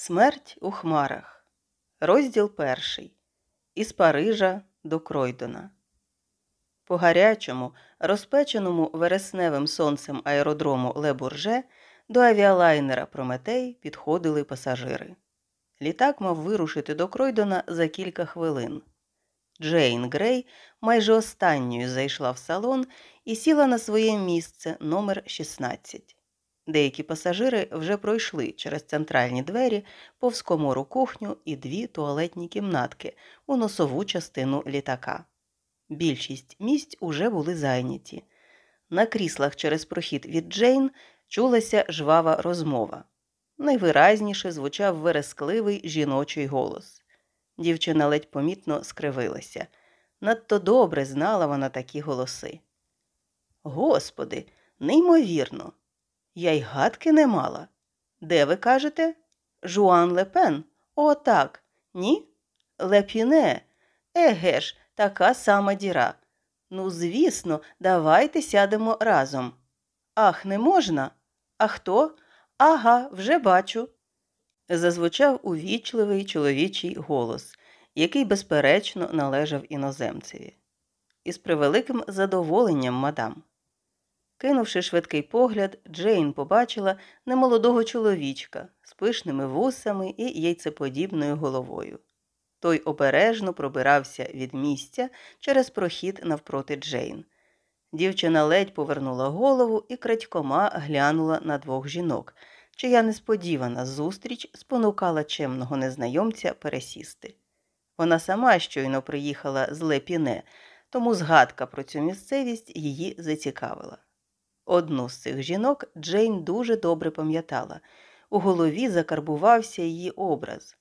Смерть у хмарах. Розділ перший. Із Парижа до Кройдона. По гарячому, розпеченому вересневим сонцем аеродрому Ле-Бурже до авіалайнера Прометей підходили пасажири. Літак мав вирушити до Кройдона за кілька хвилин. Джейн Грей майже останньою зайшла в салон і сіла на своє місце номер 16. Деякі пасажири вже пройшли через центральні двері, повз комору кухню і дві туалетні кімнатки у носову частину літака. Більшість місць уже були зайняті. На кріслах через прохід від Джейн чулася жвава розмова. Найвиразніше звучав верескливий жіночий голос. Дівчина ледь помітно скривилася. Надто добре знала вона такі голоси. Господи, неймовірно! Я й гадки не мала. Де ви кажете? Жуан Лепен? О, так. Ні? Лепіне. Еге ж, така сама діра. Ну, звісно, давайте сядемо разом. Ах, не можна? А хто? Ага, вже бачу. Зазвучав увічливий чоловічий голос, який, безперечно, належав іноземцеві. Із превеликим задоволенням, мадам. Кинувши швидкий погляд, Джейн побачила немолодого чоловічка з пишними вусами і яйцеподібною головою. Той обережно пробирався від місця через прохід навпроти Джейн. Дівчина ледь повернула голову і крадькома глянула на двох жінок, чия несподівана зустріч спонукала чемного незнайомця пересісти. Вона сама щойно приїхала з Лепіне, тому згадка про цю місцевість її зацікавила. Одну з цих жінок Джейн дуже добре пам'ятала. У голові закарбувався її образ.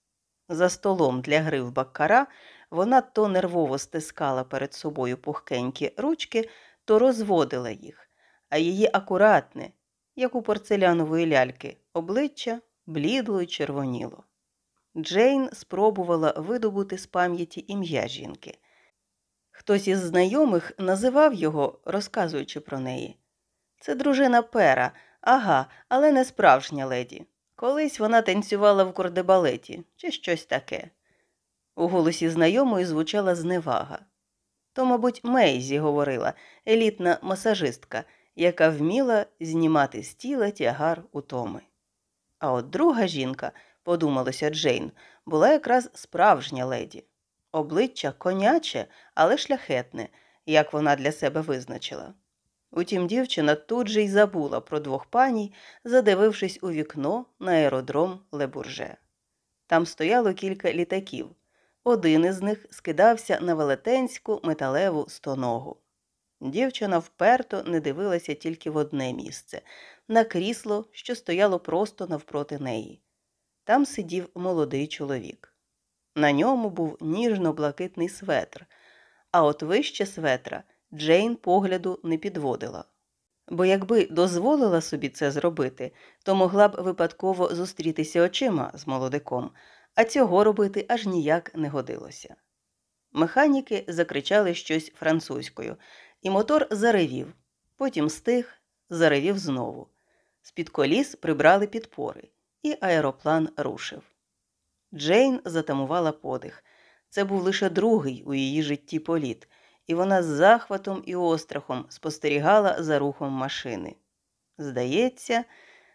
За столом для гри в баккара вона то нервово стискала перед собою пухкенькі ручки, то розводила їх, а її акуратне, як у порцелянової ляльки, обличчя блідло й червоніло. Джейн спробувала видобути з пам'яті ім'я жінки. Хтось із знайомих називав його, розказуючи про неї. Це дружина пера, ага, але не справжня леді. Колись вона танцювала в кордебалеті чи щось таке. У голосі знайомої звучала зневага. То, мабуть, Мейзі говорила, елітна масажистка, яка вміла знімати з тіла тягар утоми. А от друга жінка, подумалося Джейн, була якраз справжня леді. Обличчя коняче, але шляхетне, як вона для себе визначила. Утім, дівчина тут же й забула про двох паній, задивившись у вікно на аеродром Лебурже. Там стояло кілька літаків. Один із них скидався на велетенську металеву стоногу. Дівчина вперто не дивилася тільки в одне місце на крісло, що стояло просто навпроти неї. Там сидів молодий чоловік. На ньому був ніжно-блакитний светр, а от вище светра – Джейн погляду не підводила. Бо якби дозволила собі це зробити, то могла б випадково зустрітися очима з молодиком, а цього робити аж ніяк не годилося. Механіки закричали щось французькою, і мотор заревів, потім стих, заревів знову. З під коліс прибрали підпори, і аероплан рушив. Джейн затамувала подих. Це був лише другий у її житті політ і вона з захватом і острахом спостерігала за рухом машини. Здається,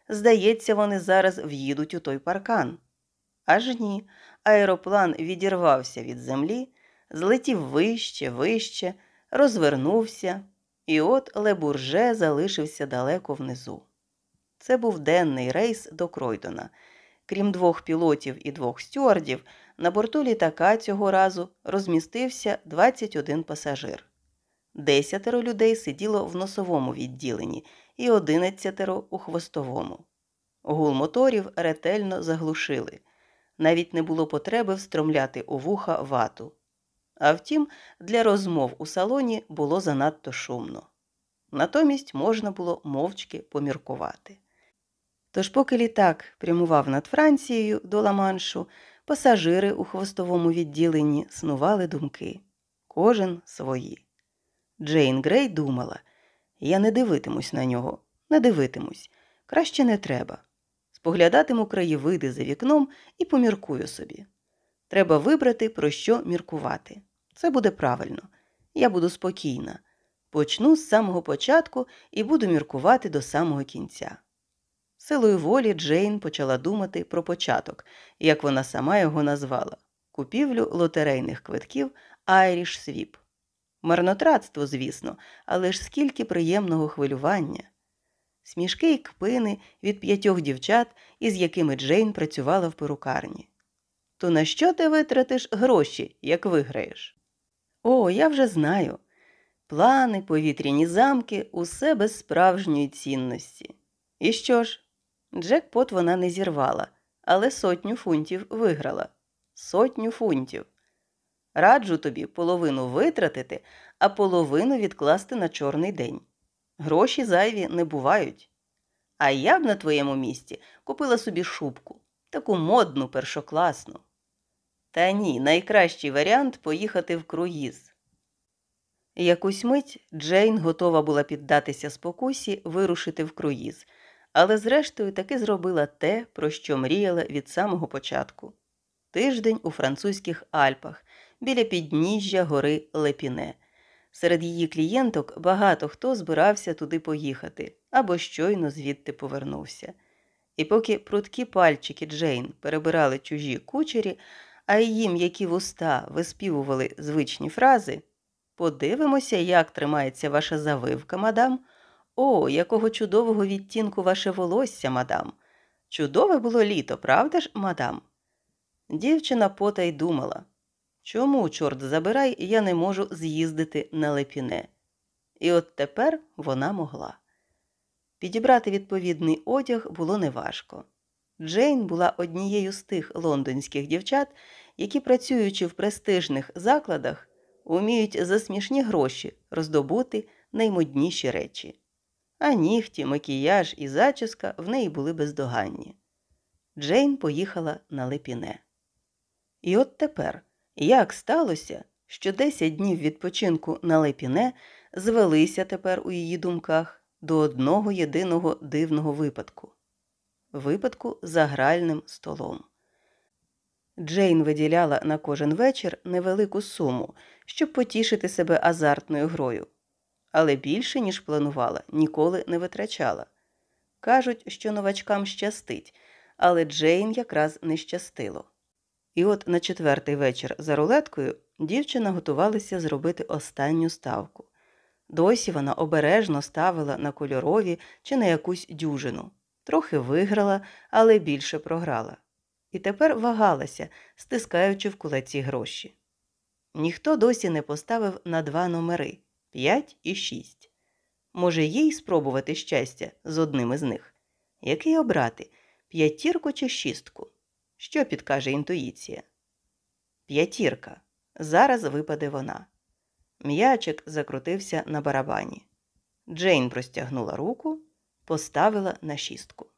здається, вони зараз в'їдуть у той паркан. Аж ні, аероплан відірвався від землі, злетів вище, вище, розвернувся, і от Лебурже залишився далеко внизу. Це був денний рейс до Кройдона. Крім двох пілотів і двох стюардів, на борту літака цього разу розмістився 21 пасажир. Десятеро людей сиділо в носовому відділенні і одинадцятеро у хвостовому. Гул моторів ретельно заглушили. Навіть не було потреби встромляти у вуха вату. А втім, для розмов у салоні було занадто шумно. Натомість можна було мовчки поміркувати. Тож, поки літак прямував над Францією до Ла-Маншу, пасажири у хвостовому відділенні снували думки, кожен свої. Джейн Грей думала я не дивитимусь на нього, не дивитимусь, краще не треба. споглядатиму краєвиди за вікном і поміркую собі. Треба вибрати, про що міркувати. Це буде правильно. Я буду спокійна. Почну з самого початку і буду міркувати до самого кінця. Силою волі Джейн почала думати про початок, як вона сама його назвала купівлю лотерейних квитків Айріш Свіп. Марнотратство, звісно, але ж скільки приємного хвилювання. Смішки й кпини від п'ятьох дівчат, із якими Джейн працювала в перукарні. То на що ти витратиш гроші, як виграєш? О, я вже знаю. Плани, повітряні замки, усе без справжньої цінності. І що ж? Джекпот вона не зірвала, але сотню фунтів виграла. Сотню фунтів. Раджу тобі половину витратити, а половину відкласти на чорний день. Гроші зайві не бувають. А я б на твоєму місці купила собі шубку, таку модну, першокласну. Та ні, найкращий варіант поїхати в круїз. Якусь мить Джейн готова була піддатися спокусі вирушити в круїз, але зрештою таки зробила те, про що мріяла від самого початку тиждень у французьких Альпах біля підніжжя гори Лепіне. Серед її клієнток багато хто збирався туди поїхати або щойно звідти повернувся. І поки прудкі пальчики Джейн перебирали чужі кучері, а її м'які вуста виспівували звичні фрази Подивимося, як тримається ваша завивка, мадам. О, якого чудового відтінку ваше волосся, мадам. Чудове було літо, правда ж, мадам? Дівчина пота й думала чому, чорт забирай, я не можу з'їздити на лепіне? І от тепер вона могла. Підібрати відповідний одяг було неважко. Джейн була однією з тих лондонських дівчат, які, працюючи в престижних закладах, уміють за смішні гроші роздобути наймодніші речі. А нігті, макіяж і зачіска в неї були бездоганні. Джейн поїхала на лепіне. І от тепер, як сталося, що 10 днів відпочинку на лепіне звелися тепер у її думках до одного єдиного дивного випадку випадку за гральним столом. Джейн виділяла на кожен вечір невелику суму, щоб потішити себе азартною грою, але більше, ніж планувала, ніколи не витрачала. Кажуть, що новачкам щастить, але Джейн якраз не щастило. І от на четвертий вечір за рулеткою дівчина готувалася зробити останню ставку. Досі вона обережно ставила на кольорові чи на якусь дюжину. Трохи виграла, але більше програла. І тепер вагалася, стискаючи в кулаці гроші. Ніхто досі не поставив на два номери п'ять і шість. Може, їй спробувати щастя з одним із них? Який обрати п'ятірку чи шістку? Що підкаже інтуїція? П'ятірка. Зараз випаде вона. М'ячик закрутився на барабані. Джейн простягнула руку, поставила на шістку.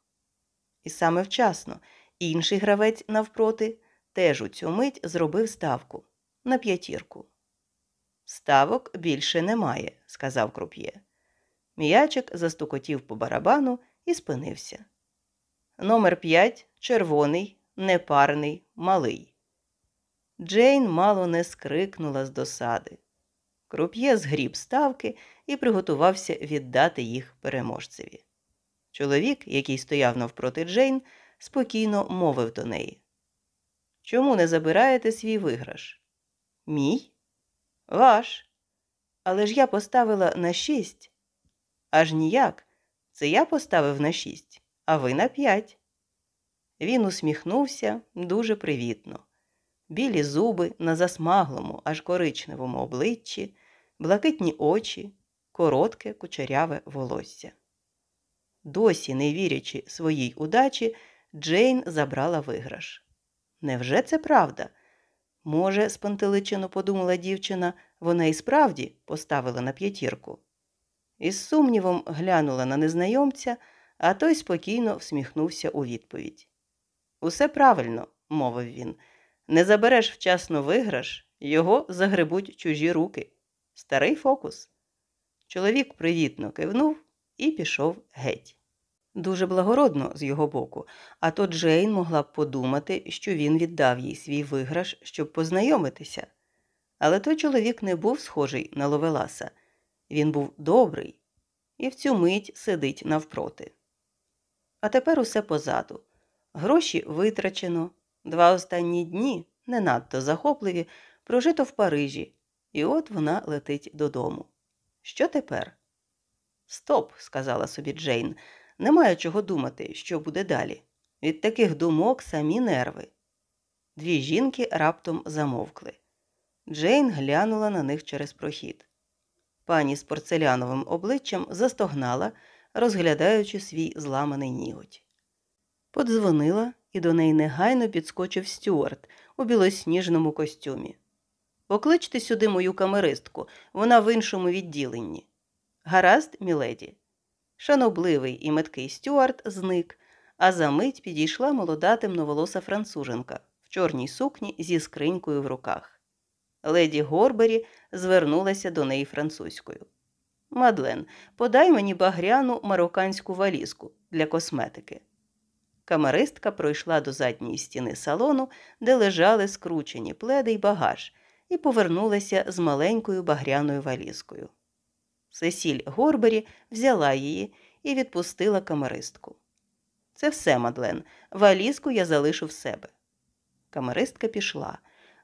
І саме вчасно інший гравець навпроти теж у цю мить зробив ставку на п'ятірку. Ставок більше немає, сказав круп'є. М'ячик застукотів по барабану і спинився. Номер п'ять червоний, непарний, малий. Джейн мало не скрикнула з досади. Круп'є згріб ставки і приготувався віддати їх переможцеві. Чоловік, який стояв навпроти Джейн, спокійно мовив до неї. Чому не забираєте свій виграш? Мій? Ваш. Але ж я поставила на шість. Аж ніяк. Це я поставив на шість, а ви на п'ять. Він усміхнувся дуже привітно. Білі зуби на засмаглому, аж коричневому обличчі, блакитні очі, коротке кучеряве волосся. Досі, не вірячи своїй удачі, Джейн забрала виграш. Невже це правда? Може, спантеличено подумала дівчина, вона і справді поставила на п'ятірку. Із сумнівом глянула на незнайомця, а той спокійно всміхнувся у відповідь. Усе правильно, мовив він. Не забереш вчасно виграш, його загребуть чужі руки. Старий фокус. Чоловік привітно кивнув і пішов геть. Дуже благородно з його боку, а то Джейн могла б подумати, що він віддав їй свій виграш, щоб познайомитися. Але той чоловік не був схожий на Ловеласа. Він був добрий і в цю мить сидить навпроти. А тепер усе позаду. Гроші витрачено, два останні дні, не надто захопливі, прожито в Парижі, і от вона летить додому. Що тепер? Стоп, сказала собі Джейн. Немає чого думати, що буде далі. Від таких думок самі нерви. Дві жінки раптом замовкли. Джейн глянула на них через прохід. Пані з порцеляновим обличчям застогнала, розглядаючи свій зламаний ніготь. Подзвонила, і до неї негайно підскочив Стюарт у білосніжному костюмі. Покличте сюди мою камеристку, вона в іншому відділенні. Гаразд, міледі. Шанобливий і меткий Стюарт зник, а за мить підійшла молода темноволоса француженка в чорній сукні зі скринькою в руках. Леді Горбері звернулася до неї французькою. Мадлен, подай мені багряну марокканську валізку для косметики. Камеристка пройшла до задньої стіни салону, де лежали скручені пледи й багаж, і повернулася з маленькою багряною валізкою. Сесіль Горбері взяла її і відпустила камеристку. Це все, Мадлен, валізку я залишу в себе. Камеристка пішла.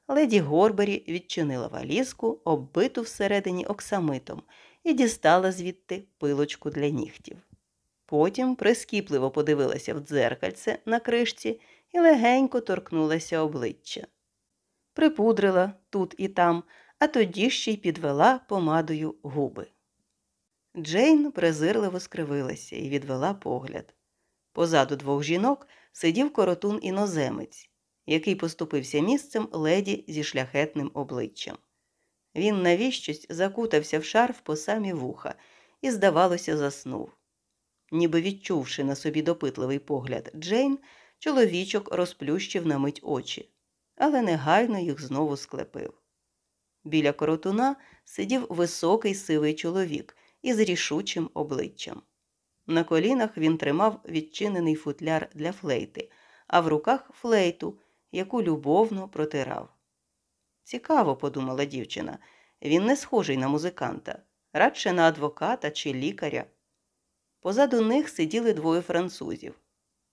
Леді Горбері відчинила валізку, оббиту всередині оксамитом, і дістала звідти пилочку для нігтів. Потім прискіпливо подивилася в дзеркальце на кришці і легенько торкнулася обличчя. Припудрила тут і там, а тоді ще й підвела помадою губи. Джейн презирливо скривилася і відвела погляд. Позаду двох жінок сидів коротун іноземець, який поступився місцем леді зі шляхетним обличчям. Він навіщось закутався в шарф по самі вуха і, здавалося, заснув. Ніби відчувши на собі допитливий погляд Джейн, чоловічок розплющив на мить очі, але негайно їх знову склепив. Біля коротуна сидів високий сивий чоловік із рішучим обличчям. На колінах він тримав відчинений футляр для флейти, а в руках флейту, яку любовно протирав. Цікаво, подумала дівчина, він не схожий на музиканта, радше на адвоката чи лікаря. Позаду них сиділи двоє французів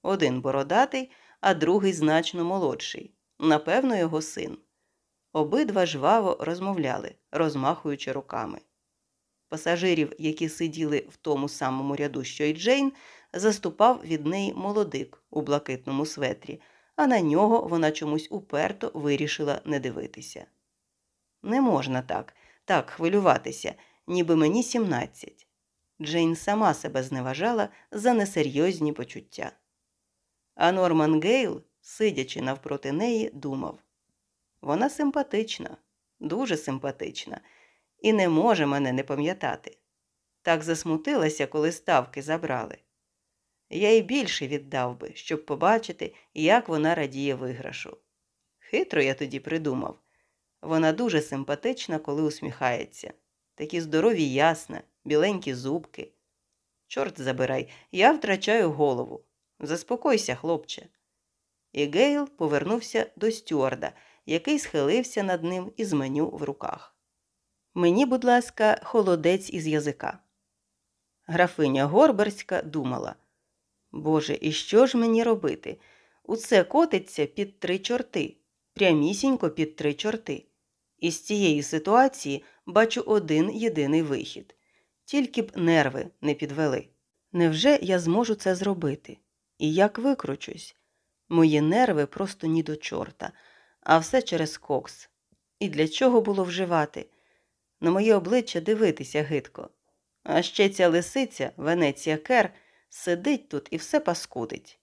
один бородатий, а другий значно молодший, напевно, його син. Обидва жваво розмовляли, розмахуючи руками. Пасажирів, які сиділи в тому самому ряду, що й Джейн, заступав від неї молодик у блакитному светрі, а на нього вона чомусь уперто вирішила не дивитися. Не можна так, так хвилюватися, ніби мені сімнадцять. Джейн сама себе зневажала за несерйозні почуття. А Норман Гейл, сидячи навпроти неї, думав вона симпатична, дуже симпатична, і не може мене не пам'ятати. Так засмутилася, коли ставки забрали. Я й більше віддав би, щоб побачити, як вона радіє виграшу. Хитро я тоді придумав. Вона дуже симпатична, коли усміхається. Такі здорові ясна, біленькі зубки. Чорт забирай, я втрачаю голову. Заспокойся, хлопче. І Гейл повернувся до стюарда, який схилився над ним із меню в руках. Мені, будь ласка, холодець із язика. Графиня Горберська думала Боже, і що ж мені робити? Усе котиться під три чорти, прямісінько під три чорти. Із цієї ситуації бачу один єдиний вихід тільки б нерви не підвели. Невже я зможу це зробити? І як викручусь? Мої нерви просто ні до чорта, а все через кокс. І для чого було вживати? На моє обличчя дивитися гидко. А ще ця лисиця, Венеція Кер, сидить тут і все паскудить.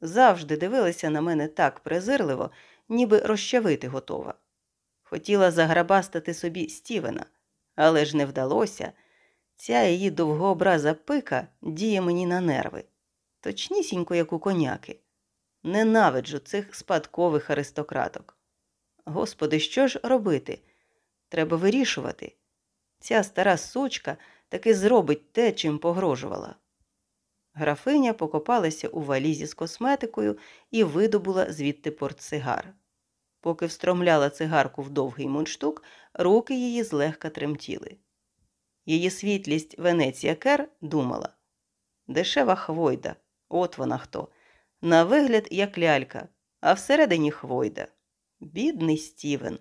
Завжди дивилася на мене так презирливо, ніби розчавити готова. Хотіла заграбастати собі Стівена, але ж не вдалося. Ця її довгообраза пика діє мені на нерви, точнісінько, як у коняки. Ненавиджу цих спадкових аристократок. Господи, що ж робити? Треба вирішувати. Ця стара сучка таки зробить те, чим погрожувала. Графиня покопалася у валізі з косметикою і видобула звідти портсигар. Поки встромляла цигарку в довгий мундштук, руки її злегка тремтіли. Її світлість Венеція Кер думала дешева хвойда, от вона хто. На вигляд, як лялька, а всередині хвойда. Бідний Стівен.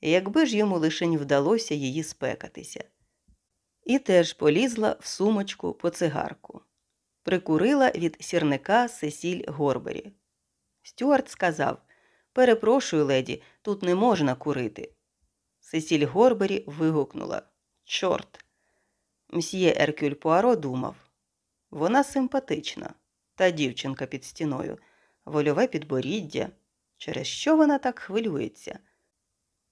Якби ж йому лишень вдалося її спекатися. І теж полізла в сумочку по цигарку. Прикурила від сірника Сесіль Горбері. Стюарт сказав Перепрошую, леді, тут не можна курити. Сесіль Горбері вигукнула Чорт. Мсьє Еркюль Пуаро думав вона симпатична, та дівчинка під стіною, вольове підборіддя. Через що вона так хвилюється?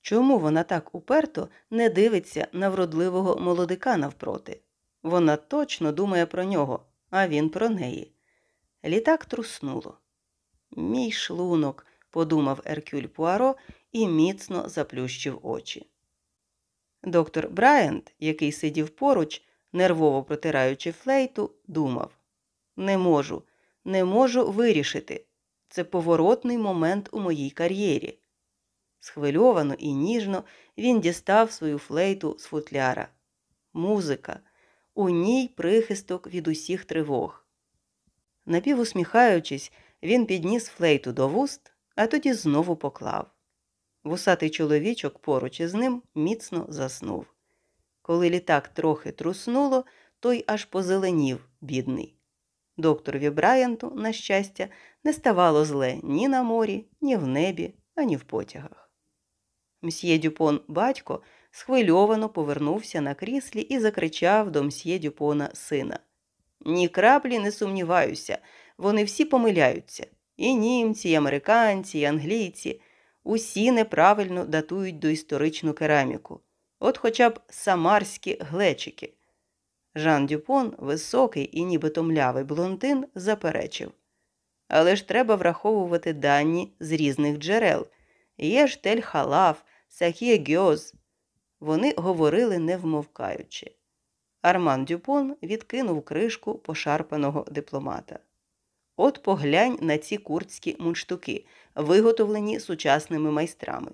Чому вона так уперто не дивиться на вродливого молодика навпроти? Вона точно думає про нього, а він про неї. Літак труснуло. Мій шлунок, подумав Еркюль Пуаро і міцно заплющив очі. Доктор Брайант, який сидів поруч, нервово протираючи флейту, думав Не можу, не можу вирішити. Це поворотний момент у моїй кар'єрі. Схвильовано і ніжно він дістав свою флейту з футляра. Музика, у ній прихисток від усіх тривог. Напівусміхаючись, він підніс флейту до вуст, а тоді знову поклав. Вусатий чоловічок поруч із ним міцно заснув. Коли літак трохи труснуло, той аж позеленів, бідний. Докторові Брайанту, на щастя, не ставало зле ні на морі, ні в небі, ані в потягах. Мсьє Дюпон батько схвильовано повернувся на кріслі і закричав до мсьє Дюпона сина Ні краплі не сумніваюся, вони всі помиляються. І німці, і американці, і англійці усі неправильно датують доісторичну кераміку, от хоча б самарські глечики. Жан Дюпон, високий і нібито млявий блондин, заперечив. Але ж треба враховувати дані з різних джерел. Є ж тель халаф, гьоз. Вони говорили не вмовкаючи. Арман Дюпон відкинув кришку пошарпаного дипломата. От поглянь на ці курдські мундштуки, виготовлені сучасними майстрами.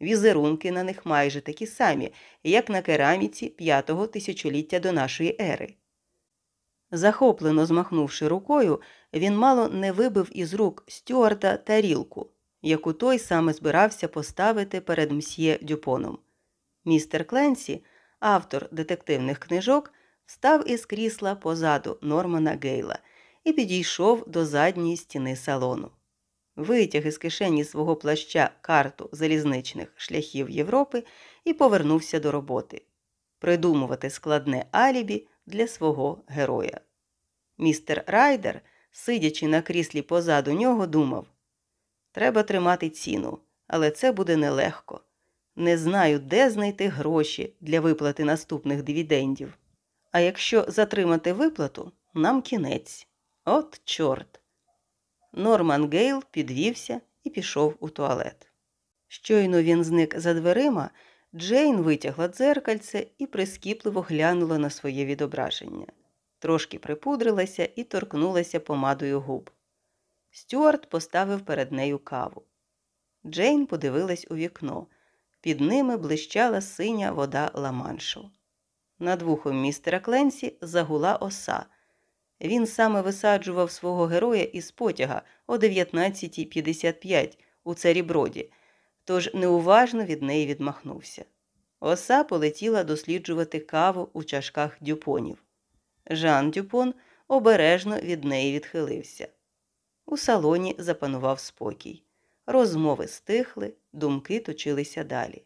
Візерунки на них майже такі самі, як на кераміці п'ятого тисячоліття до нашої ери. Захоплено змахнувши рукою, він мало не вибив із рук Стюарта тарілку, яку той саме збирався поставити перед мсьє Дюпоном. Містер Кленсі, автор детективних книжок, встав із крісла позаду Нормана Гейла і підійшов до задньої стіни салону. Витяг із кишені свого плаща карту залізничних шляхів Європи і повернувся до роботи придумувати складне алібі для свого героя. Містер Райдер, сидячи на кріслі позаду нього, думав Треба тримати ціну, але це буде нелегко. Не знаю, де знайти гроші для виплати наступних дивідендів. А якщо затримати виплату, нам кінець. От, чорт. Норман Гейл підвівся і пішов у туалет. Щойно він зник за дверима, Джейн витягла дзеркальце і прискіпливо глянула на своє відображення. Трошки припудрилася і торкнулася помадою губ. Стюарт поставив перед нею каву. Джейн подивилась у вікно. Під ними блищала синя вода ламаншу. Над вухом містера Кленсі загула оса. Він саме висаджував свого героя із потяга о 19.55 у царі броді, тож неуважно від неї відмахнувся. Оса полетіла досліджувати каву у чашках дюпонів. Жан Дюпон обережно від неї відхилився. У салоні запанував спокій. Розмови стихли, думки точилися далі.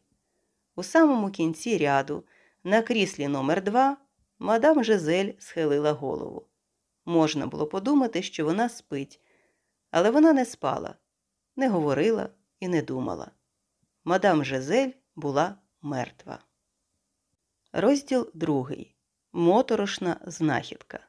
У самому кінці ряду, на кріслі номер 2 мадам Жизель схилила голову. Можна було подумати, що вона спить, але вона не спала, не говорила і не думала. Мадам Жизель була мертва. Розділ другий. Моторошна знахідка.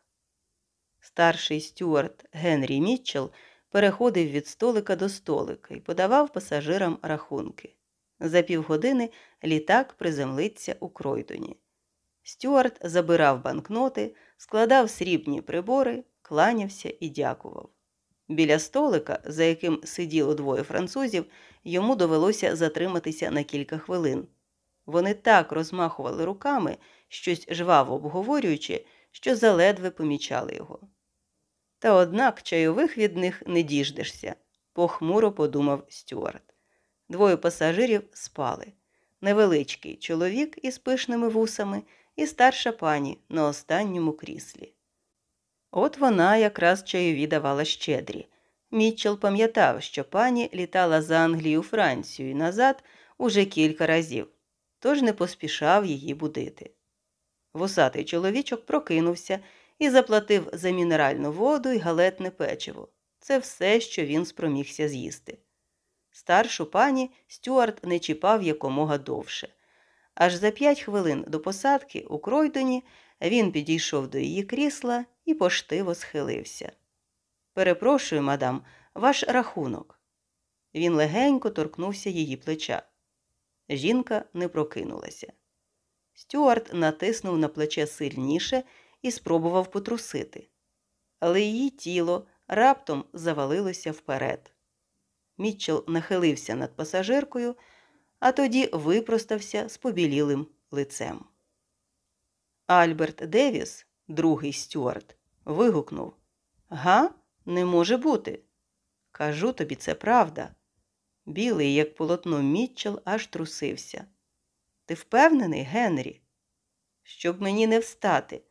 Старший стюарт Генрі Мітчелл переходив від столика до столика і подавав пасажирам рахунки. За півгодини літак приземлиться у Кройдоні. Стюарт забирав банкноти, складав срібні прибори, кланявся і дякував. Біля столика, за яким сиділо двоє французів, йому довелося затриматися на кілька хвилин. Вони так розмахували руками, щось жваво обговорюючи, що заледве помічали його. Та однак чайових від них не діждешся, похмуро подумав Стюарт. Двоє пасажирів спали невеличкий чоловік із пишними вусами і старша пані на останньому кріслі. От вона якраз чайові давала щедрі. Мітчел пам'ятав, що пані літала з Англії Францію і назад уже кілька разів, тож не поспішав її будити. Вусатий чоловічок прокинувся і заплатив за мінеральну воду і галетне печиво. Це все, що він спромігся з'їсти. Старшу пані Стюарт не чіпав якомога довше. Аж за п'ять хвилин до посадки у Кройдоні він підійшов до її крісла і поштиво схилився. Перепрошую, мадам, ваш рахунок. Він легенько торкнувся її плеча. Жінка не прокинулася. Стюарт натиснув на плече сильніше і спробував потрусити, але її тіло раптом завалилося вперед. Мітчел нахилився над пасажиркою, а тоді випростався з побілілим лицем. Альберт Девіс, другий Стюарт, вигукнув Га, не може бути. Кажу тобі, це правда. Білий, як полотно Мітчел, аж трусився. Ти впевнений, Генрі? Щоб мені не встати.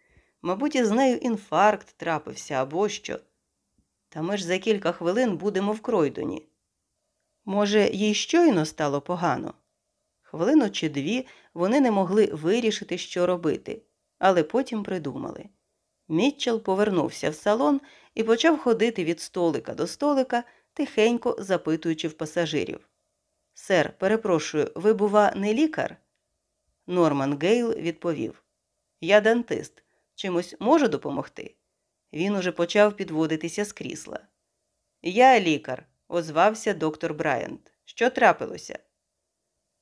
Мабуть, із нею інфаркт трапився або що. Та ми ж за кілька хвилин будемо в Кройдоні. Може, їй щойно стало погано? Хвилину чи дві вони не могли вирішити, що робити, але потім придумали. Мітчел повернувся в салон і почав ходити від столика до столика, тихенько запитуючи в пасажирів. Сер, перепрошую, ви, бува, не лікар? Норман Гейл відповів Я дантист. Чимось можу допомогти? Він уже почав підводитися з крісла. Я лікар, озвався доктор Брайант. Що трапилося?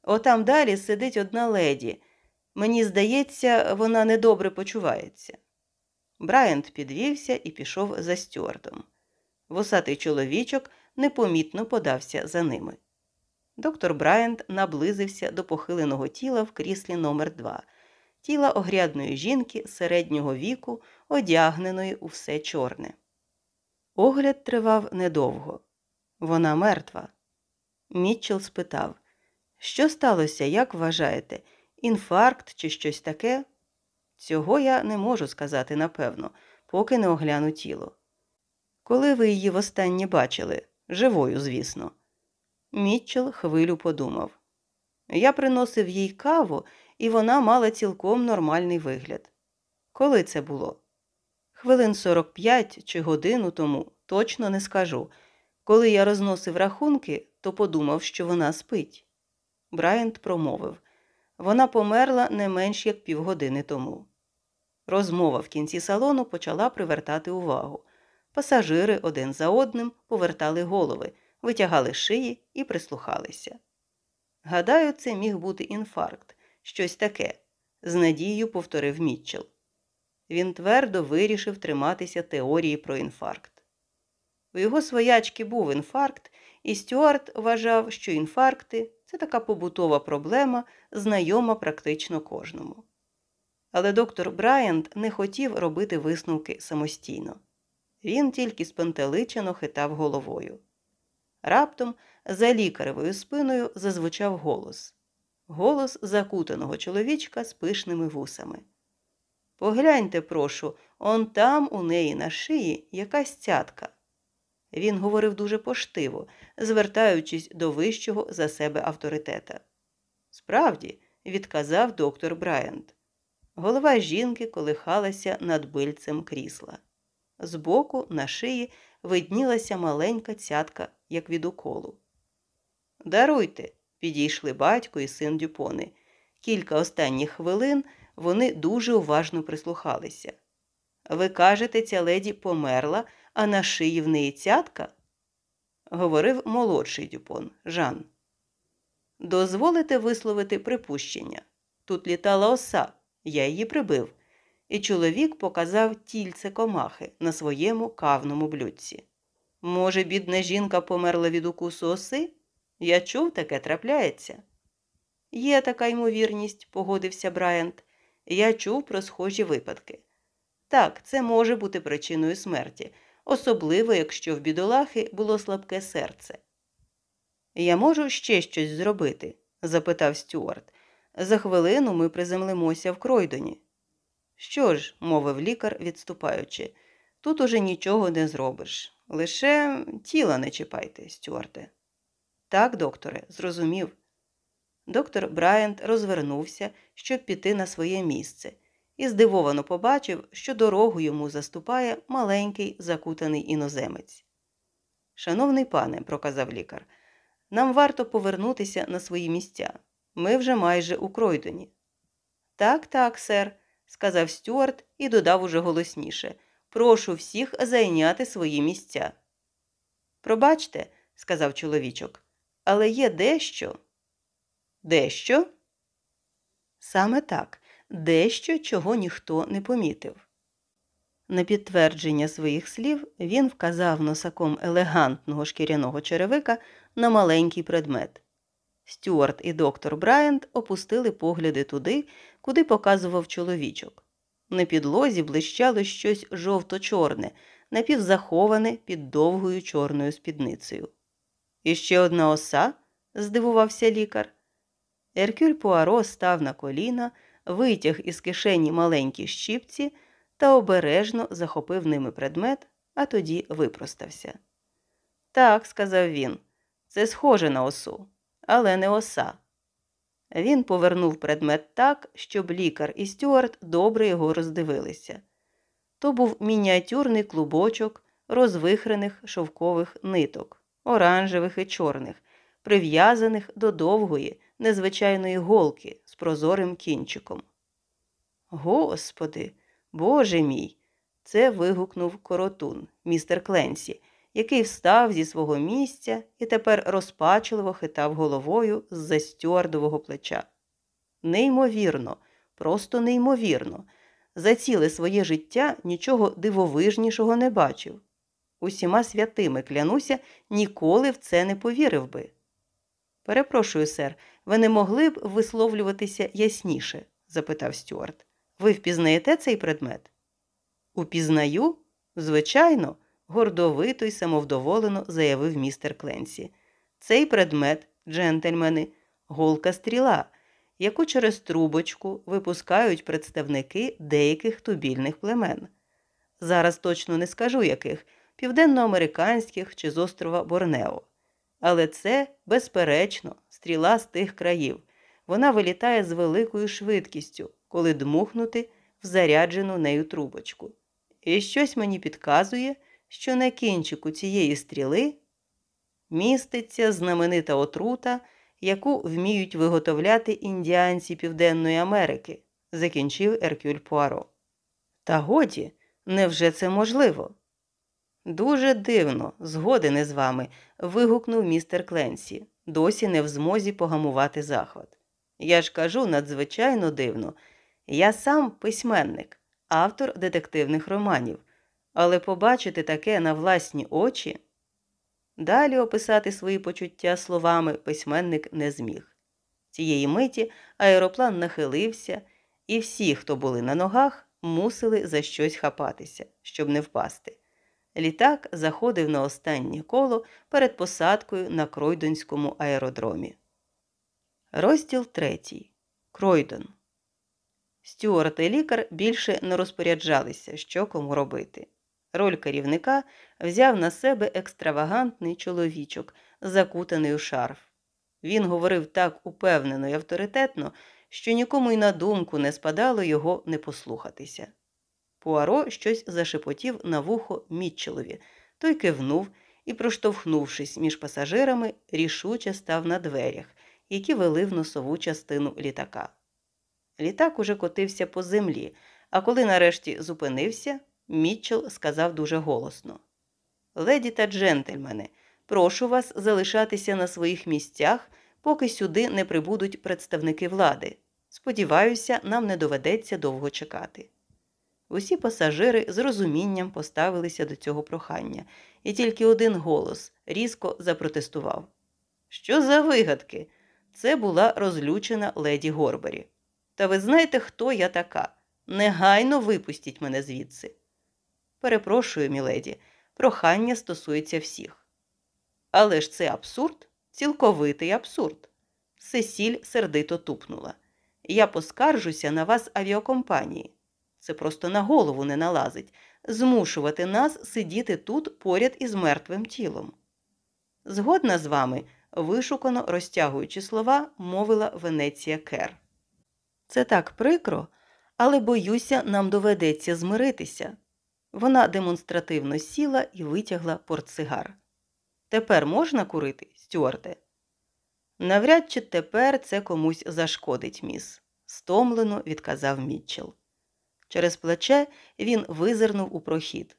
Отам далі сидить одна леді. Мені здається, вона недобре почувається. Брайант підвівся і пішов за Стюартом. Вусатий чоловічок непомітно подався за ними. Доктор Брайант наблизився до похиленого тіла в кріслі номер 2 тіла огрядної жінки середнього віку, одягненої у все чорне. Огляд тривав недовго. Вона мертва. Мітчел спитав Що сталося, як вважаєте, інфаркт чи щось таке? Цього я не можу сказати напевно, поки не огляну тіло. Коли ви її востаннє бачили, живою, звісно. Мітчел хвилю подумав. Я приносив їй каву, і вона мала цілком нормальний вигляд. Коли це було? Хвилин 45 чи годину тому точно не скажу. Коли я розносив рахунки, то подумав, що вона спить. Брайант промовив вона померла не менш як півгодини тому. Розмова в кінці салону почала привертати увагу. Пасажири один за одним повертали голови, витягали шиї і прислухалися. Гадаю, це міг бути інфаркт, щось таке, з надією повторив Мітчел. Він твердо вирішив триматися теорії про інфаркт. У його своячки був інфаркт, і Стюарт вважав, що інфаркти це така побутова проблема, знайома практично кожному. Але доктор Брайант не хотів робити висновки самостійно. Він тільки спантеличено хитав головою. Раптом за лікаревою спиною зазвучав голос голос закутаного чоловічка з пишними вусами. Погляньте, прошу, он там у неї на шиї якась цятка. Він говорив дуже поштиво, звертаючись до вищого за себе авторитета. Справді, відказав доктор Брайант. Голова жінки колихалася над бильцем крісла. Збоку, на шиї, виднілася маленька цятка, як від уколу. Даруйте, підійшли батько і син Дюпони. Кілька останніх хвилин вони дуже уважно прислухалися. Ви кажете, ця леді померла, а на шиї в неї цятка? говорив молодший Дюпон Жан. Дозволите висловити припущення. Тут літала оса, я її прибив. і чоловік показав тільце комахи на своєму кавному блюдці. Може, бідна жінка померла від укусу оси? Я чув, таке трапляється. Є така ймовірність, погодився Брайант. Я чув про схожі випадки. Так, це може бути причиною смерті, особливо якщо в бідолахи було слабке серце. Я можу ще щось зробити? запитав Стюарт. За хвилину ми приземлимося в Кройдоні. Що ж, мовив лікар, відступаючи, тут уже нічого не зробиш. Лише тіла не чіпайте, Стюарте. Так, докторе, зрозумів. Доктор Брайант розвернувся, щоб піти на своє місце, і здивовано побачив, що дорогу йому заступає маленький закутаний іноземець. Шановний пане, проказав лікар, нам варто повернутися на свої місця. Ми вже майже у Кройдоні. Так, так, сер, сказав Стюарт і додав уже голосніше. Прошу всіх зайняти свої місця. Пробачте, сказав чоловічок, але є дещо. Дещо? Саме так, дещо, чого ніхто не помітив. На підтвердження своїх слів він вказав носаком елегантного шкіряного черевика на маленький предмет. Стюарт і доктор Брайант опустили погляди туди, куди показував чоловічок. На підлозі блищало щось жовто-чорне, напівзаховане під довгою чорною спідницею. І ще одна оса? здивувався лікар. Еркюль Пуаро став на коліна, витяг із кишені маленькі щіпці та обережно захопив ними предмет, а тоді випростався. Так, сказав він, це схоже на осу, але не оса. Він повернув предмет так, щоб лікар і Стюарт добре його роздивилися. То був мініатюрний клубочок розвихрених шовкових ниток, оранжевих і чорних, прив'язаних до довгої, незвичайної голки з прозорим кінчиком. Господи, Боже мій! Це вигукнув коротун, містер Кленсі, який встав зі свого місця і тепер розпачливо хитав головою з за стюардового плеча. Неймовірно, просто неймовірно. За ціле своє життя нічого дивовижнішого не бачив. Усіма святими клянуся, ніколи в це не повірив би. Перепрошую, сер, ви не могли б висловлюватися ясніше? запитав Стюарт. Ви впізнаєте цей предмет? Упізнаю? Звичайно, гордовито й самовдоволено заявив містер Кленсі. Цей предмет, джентльмени, голка стріла, яку через трубочку випускають представники деяких тубільних племен. Зараз точно не скажу яких південноамериканських чи з острова Борнео. Але це, безперечно, стріла з тих країв. Вона вилітає з великою швидкістю, коли дмухнути в заряджену нею трубочку. І щось мені підказує, що на кінчику цієї стріли міститься знаменита отрута, яку вміють виготовляти індіанці Південної Америки, закінчив Еркюль Пуаро. Та годі, невже це можливо? Дуже дивно, згоден із вами, вигукнув містер Кленсі, досі не в змозі погамувати захват. Я ж кажу надзвичайно дивно. Я сам письменник, автор детективних романів, але побачити таке на власні очі. Далі описати свої почуття словами письменник не зміг. Цієї миті аероплан нахилився, і всі, хто були на ногах, мусили за щось хапатися, щоб не впасти. Літак заходив на останнє коло перед посадкою на Кройдонському аеродромі. Розділ третій. Кройдон. Стюарт і лікар більше не розпоряджалися, що кому робити. Роль керівника взяв на себе екстравагантний чоловічок, закутаний у шарф. Він говорив так упевнено і авторитетно, що нікому й на думку не спадало його не послухатися. Пуаро щось зашепотів на вухо Мітчелові, той кивнув і, проштовхнувшись між пасажирами, рішуче став на дверях, які вели в носову частину літака. Літак уже котився по землі, а коли нарешті зупинився, Мітчел сказав дуже голосно: Леді та джентльмени, прошу вас залишатися на своїх місцях, поки сюди не прибудуть представники влади. Сподіваюся, нам не доведеться довго чекати. Усі пасажири з розумінням поставилися до цього прохання, і тільки один голос різко запротестував. Що за вигадки? Це була розлючена леді Горбері. Та ви знаєте, хто я така? Негайно випустіть мене звідси. Перепрошую, міледі, прохання стосується всіх. Але ж це абсурд, цілковитий абсурд. Сесіль сердито тупнула. Я поскаржуся на вас авіакомпанії. Це просто на голову не налазить змушувати нас сидіти тут поряд із мертвим тілом. Згодна з вами, вишукано розтягуючи слова, мовила Венеція Кер. Це так прикро, але боюся, нам доведеться змиритися. Вона демонстративно сіла і витягла портсигар. Тепер можна курити, Стюарте? Навряд чи тепер це комусь зашкодить, міс, стомлено відказав Мітчел. Через плече він визирнув у прохід.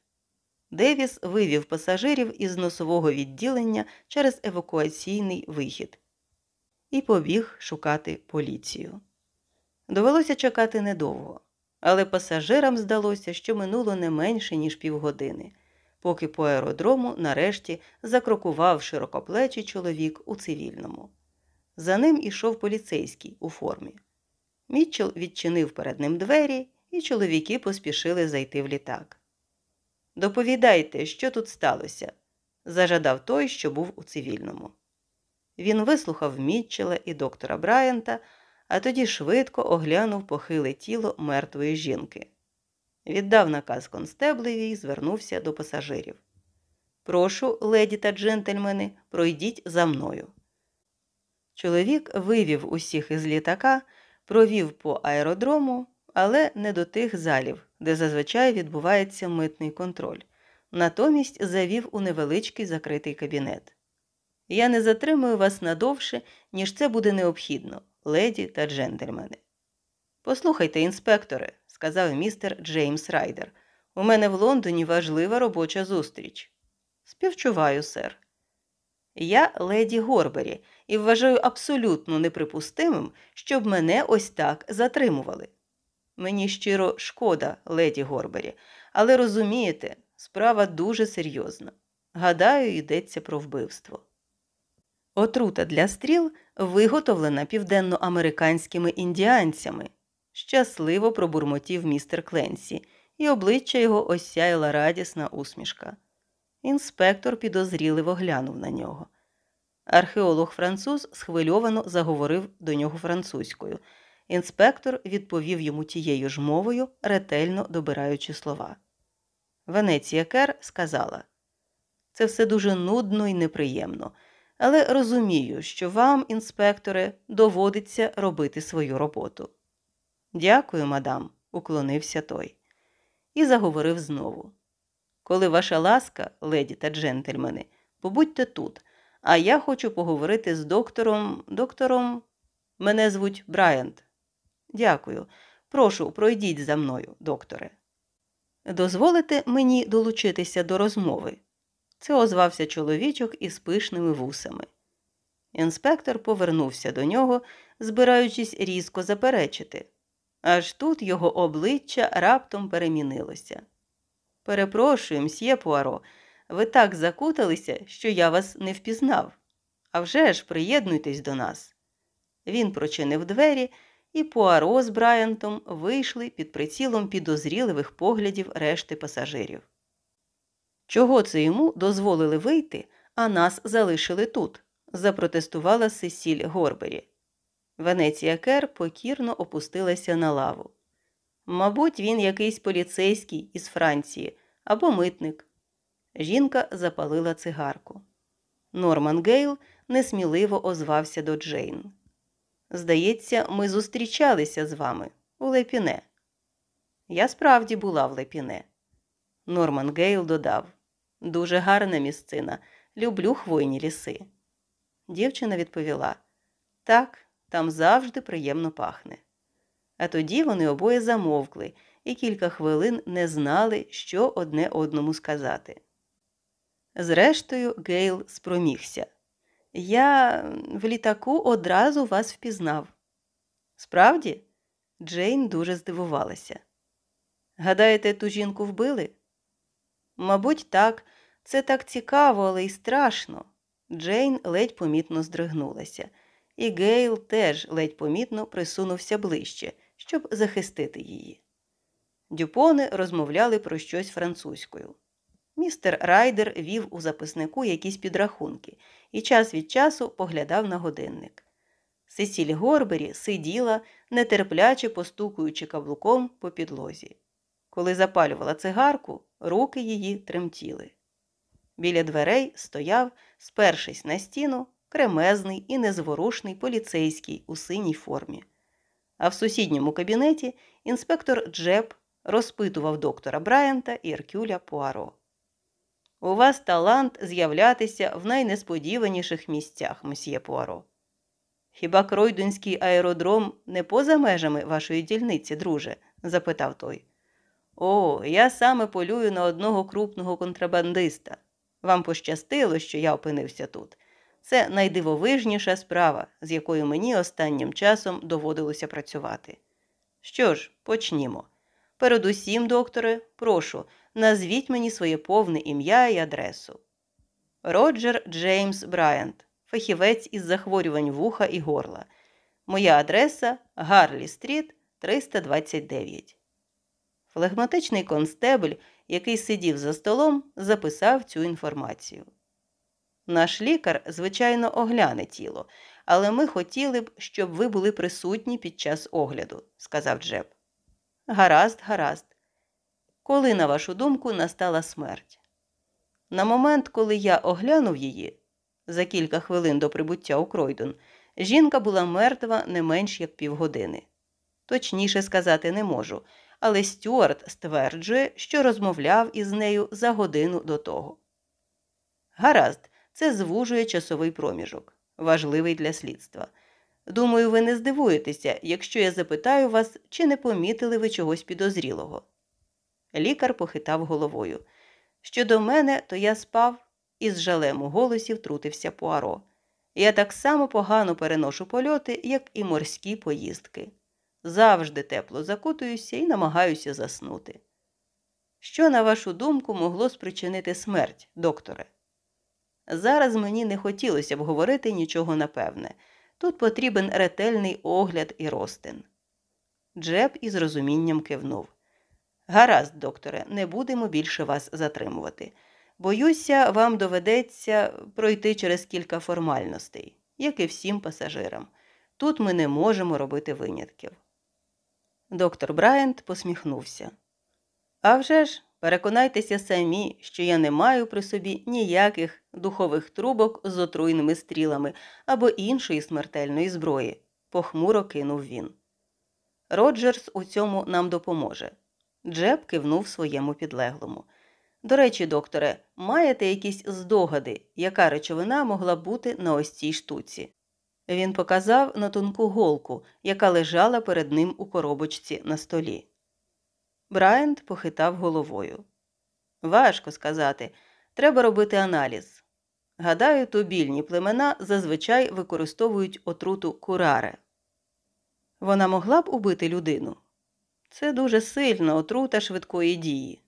Девіс вивів пасажирів із носового відділення через евакуаційний вихід і побіг шукати поліцію. Довелося чекати недовго, але пасажирам здалося, що минуло не менше, ніж півгодини, поки по аеродрому нарешті закрокував широкоплечий чоловік у цивільному. За ним ішов поліцейський у формі. Мітчел відчинив перед ним двері, і чоловіки поспішили зайти в літак. Доповідайте, що тут сталося, зажадав той, що був у цивільному. Він вислухав Мітчела і доктора Брайанта, а тоді швидко оглянув похиле тіло мертвої жінки. Віддав наказ констеблеві і звернувся до пасажирів. Прошу, леді та джентльмени, пройдіть за мною. Чоловік вивів усіх із літака, провів по аеродрому, але не до тих залів, де зазвичай відбувається митний контроль. Натомість завів у невеличкий закритий кабінет. Я не затримую вас надовше, ніж це буде необхідно, леді та джентльмени. Послухайте, інспекторе, сказав містер Джеймс Райдер. У мене в Лондоні важлива робоча зустріч. Співчуваю, сер. Я леді Горбері і вважаю абсолютно неприпустимим, щоб мене ось так затримували. Мені щиро шкода, леді Горбері, але розумієте, справа дуже серйозна. Гадаю, йдеться про вбивство. Отрута для стріл виготовлена південноамериканськими індіанцями. Щасливо пробурмотів містер Кленсі, і обличчя його осяяла радісна усмішка. Інспектор підозріливо глянув на нього. Археолог француз схвильовано заговорив до нього французькою. Інспектор відповів йому тією ж мовою, ретельно добираючи слова. Венеція Кер сказала це все дуже нудно і неприємно, але розумію, що вам, інспекторе, доводиться робити свою роботу. Дякую, мадам, уклонився той. І заговорив знову. Коли ваша ласка, леді та джентльмени, побудьте тут, а я хочу поговорити з доктором. Доктором. Мене звуть Брайант. Дякую. Прошу, пройдіть за мною, докторе. Дозволите мені долучитися до розмови. Це озвався чоловічок із пишними вусами. Інспектор повернувся до нього, збираючись різко заперечити. Аж тут його обличчя раптом перемінилося. Перепрошую, мсьє Пуаро, ви так закуталися, що я вас не впізнав. А вже ж приєднуйтесь до нас. Він прочинив двері, і Пуаро з Брайантом вийшли під прицілом підозріливих поглядів решти пасажирів. Чого це йому дозволили вийти, а нас залишили тут? запротестувала Сесіль Горбері. Венеція Кер покірно опустилася на лаву. Мабуть, він якийсь поліцейський із Франції або митник. Жінка запалила цигарку. Норман Гейл несміливо озвався до Джейн. Здається, ми зустрічалися з вами у Лепіне. Я справді була в Лепіне. Норман Гейл додав Дуже гарна місцина. Люблю хвойні ліси. Дівчина відповіла Так, там завжди приємно пахне. А тоді вони обоє замовкли і кілька хвилин не знали, що одне одному сказати. Зрештою, Гейл спромігся. Я в літаку одразу вас впізнав. Справді, Джейн дуже здивувалася. Гадаєте, ту жінку вбили? Мабуть, так. Це так цікаво, але й страшно. Джейн ледь помітно здригнулася, і Гейл теж ледь помітно присунувся ближче, щоб захистити її. Дюпони розмовляли про щось французькою. Містер Райдер вів у записнику якісь підрахунки і час від часу поглядав на годинник. Сесіль Горбері сиділа, нетерпляче постукуючи каблуком по підлозі. Коли запалювала цигарку, руки її тремтіли. Біля дверей стояв, спершись на стіну, кремезний і незворушний поліцейський у синій формі. А в сусідньому кабінеті інспектор Джеб розпитував доктора Брайанта і Еркюля Пуаро. У вас талант з'являтися в найнесподіваніших місцях, мсьє Пуаро. Хіба Кройдунський аеродром не поза межами вашої дільниці, друже? запитав той. О, я саме полюю на одного крупного контрабандиста. Вам пощастило, що я опинився тут. Це найдивовижніша справа, з якою мені останнім часом доводилося працювати. Що ж, почнімо. Передусім, докторе, прошу, назвіть мені своє повне ім'я і адресу. Роджер Джеймс Брайант, фахівець із захворювань вуха і горла. Моя адреса Гарлі Стріт, 329. Флегматичний констебль, який сидів за столом, записав цю інформацію. Наш лікар, звичайно, огляне тіло, але ми хотіли б, щоб ви були присутні під час огляду, сказав Джеб. Гаразд, гаразд. Коли, на вашу думку, настала смерть? На момент, коли я оглянув її, за кілька хвилин до прибуття у Кройдон, жінка була мертва не менш як півгодини. Точніше сказати не можу, але Стюарт стверджує, що розмовляв із нею за годину до того. Гаразд, це звужує часовий проміжок, важливий для слідства. Думаю, ви не здивуєтеся, якщо я запитаю вас, чи не помітили ви чогось підозрілого. Лікар похитав головою. Щодо мене, то я спав і з жалем у голосі втрутився Пуаро. Я так само погано переношу польоти, як і морські поїздки. Завжди тепло закутуюся і намагаюся заснути. Що, на вашу думку, могло спричинити смерть, докторе? Зараз мені не хотілося б говорити нічого напевне. Тут потрібен ретельний огляд і розтин. Джеб із розумінням кивнув. Гаразд, докторе, не будемо більше вас затримувати. Боюся, вам доведеться пройти через кілька формальностей, як і всім пасажирам. Тут ми не можемо робити винятків. Доктор Брайант посміхнувся. «А вже ж, переконайтеся самі, що я не маю при собі ніяких духових трубок з отруйними стрілами або іншої смертельної зброї, похмуро кинув він. Роджерс у цьому нам допоможе. Джеб кивнув своєму підлеглому. До речі, докторе, маєте якісь здогади, яка речовина могла бути на ось цій штуці? Він показав на тонку голку, яка лежала перед ним у коробочці на столі. Брайант похитав головою. Важко сказати. Треба робити аналіз. Гадаю, тубільні племена зазвичай використовують отруту кураре. Вона могла б убити людину. Це дуже сильна отрута швидкої дії.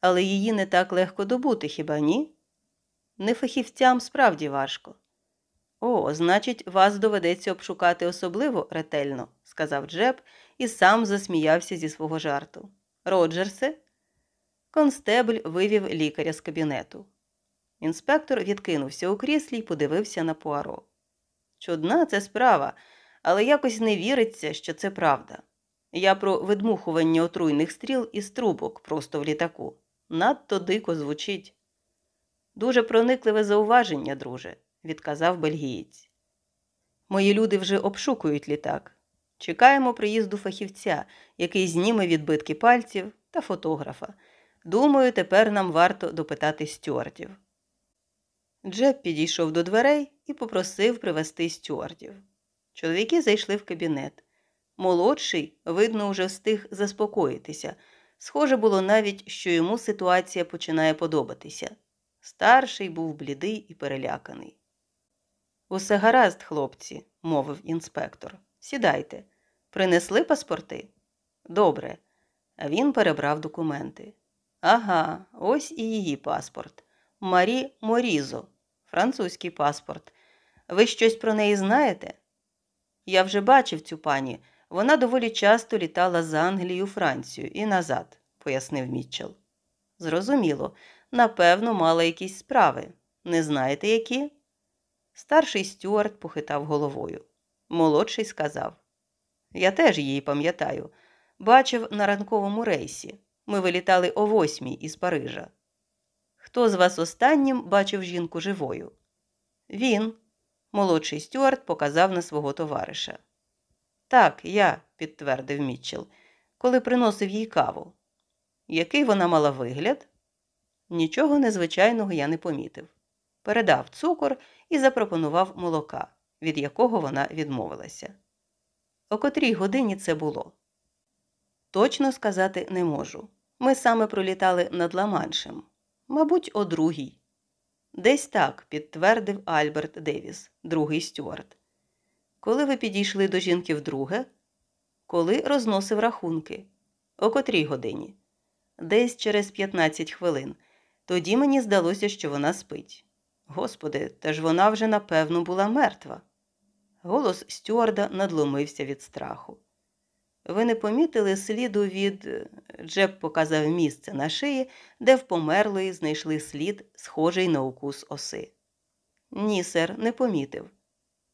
Але її не так легко добути, хіба ні? Не фахівцям справді важко. О, значить, вас доведеться обшукати особливо ретельно, сказав Джеб і сам засміявся зі свого жарту. Роджерсе? Констебль вивів лікаря з кабінету. Інспектор відкинувся у кріслі і подивився на Пуаро. Чудна це справа, але якось не віриться, що це правда. Я про видмухування отруйних стріл із трубок просто в літаку. Надто дико звучить. Дуже проникливе зауваження, друже, відказав бельгієць. Мої люди вже обшукують літак. Чекаємо приїзду фахівця, який зніме відбитки пальців та фотографа. Думаю, тепер нам варто допитати стюартів. Джеб підійшов до дверей і попросив привезти стюардів. Чоловіки зайшли в кабінет. Молодший, видно, уже встиг заспокоїтися. Схоже було навіть, що йому ситуація починає подобатися. Старший був блідий і переляканий. Усе гаразд, хлопці, мовив інспектор. Сідайте. Принесли паспорти? Добре. Він перебрав документи. Ага, ось і її паспорт. Марі Морізо, французький паспорт. Ви щось про неї знаєте? Я вже бачив цю пані. Вона доволі часто літала з Англії у Францію і назад, пояснив Мітчел. Зрозуміло, напевно, мала якісь справи. Не знаєте, які? Старший Стюарт похитав головою. Молодший сказав: Я теж її пам'ятаю. Бачив на ранковому рейсі. Ми вилітали о восьмій із Парижа. Хто з вас останнім бачив жінку живою? Він, молодший Стюарт, показав на свого товариша. Так, я, підтвердив Мітчел, коли приносив їй каву. Який вона мала вигляд? Нічого незвичайного я не помітив. Передав цукор і запропонував молока, від якого вона відмовилася. О котрій годині це було? Точно сказати не можу. Ми саме пролітали над Ла-Маншем. Мабуть, о другій. Десь так, підтвердив Альберт Девіс, другий стюарт. Коли ви підійшли до жінки вдруге? Коли розносив рахунки? О котрій годині? Десь через 15 хвилин. Тоді мені здалося, що вона спить. Господи, та ж вона вже напевно була мертва. Голос стюарда надломився від страху. Ви не помітили сліду від. Джеб показав місце на шиї, де в померлої знайшли слід, схожий на укус оси. Ні, сер, не помітив.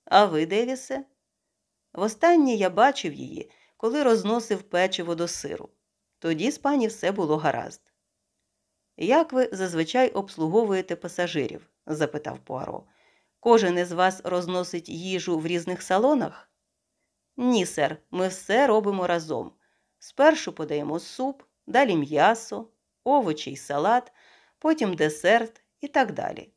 А ви, Девісе? Востаннє я бачив її, коли розносив печиво до сиру. Тоді з пані все було гаразд. Як ви зазвичай обслуговуєте пасажирів? запитав Пуаро. Кожен із вас розносить їжу в різних салонах? Ні, сер, ми все робимо разом. Спершу подаємо суп, далі м'ясо, овочі й салат, потім десерт і так далі.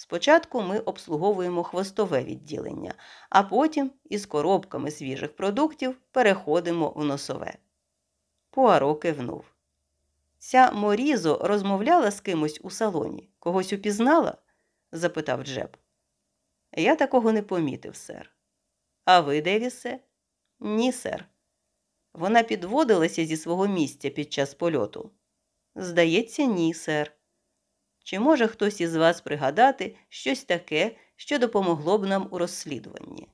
Спочатку ми обслуговуємо хвостове відділення, а потім із коробками свіжих продуктів переходимо в носове. Пуаро кивнув. Ця Морізо розмовляла з кимось у салоні, когось упізнала? запитав Джеб. Я такого не помітив, сер. А ви, Девісе? Ні, сер. Вона підводилася зі свого місця під час польоту. Здається, ні, сер. Чи може хтось із вас пригадати щось таке, що допомогло б нам у розслідуванні?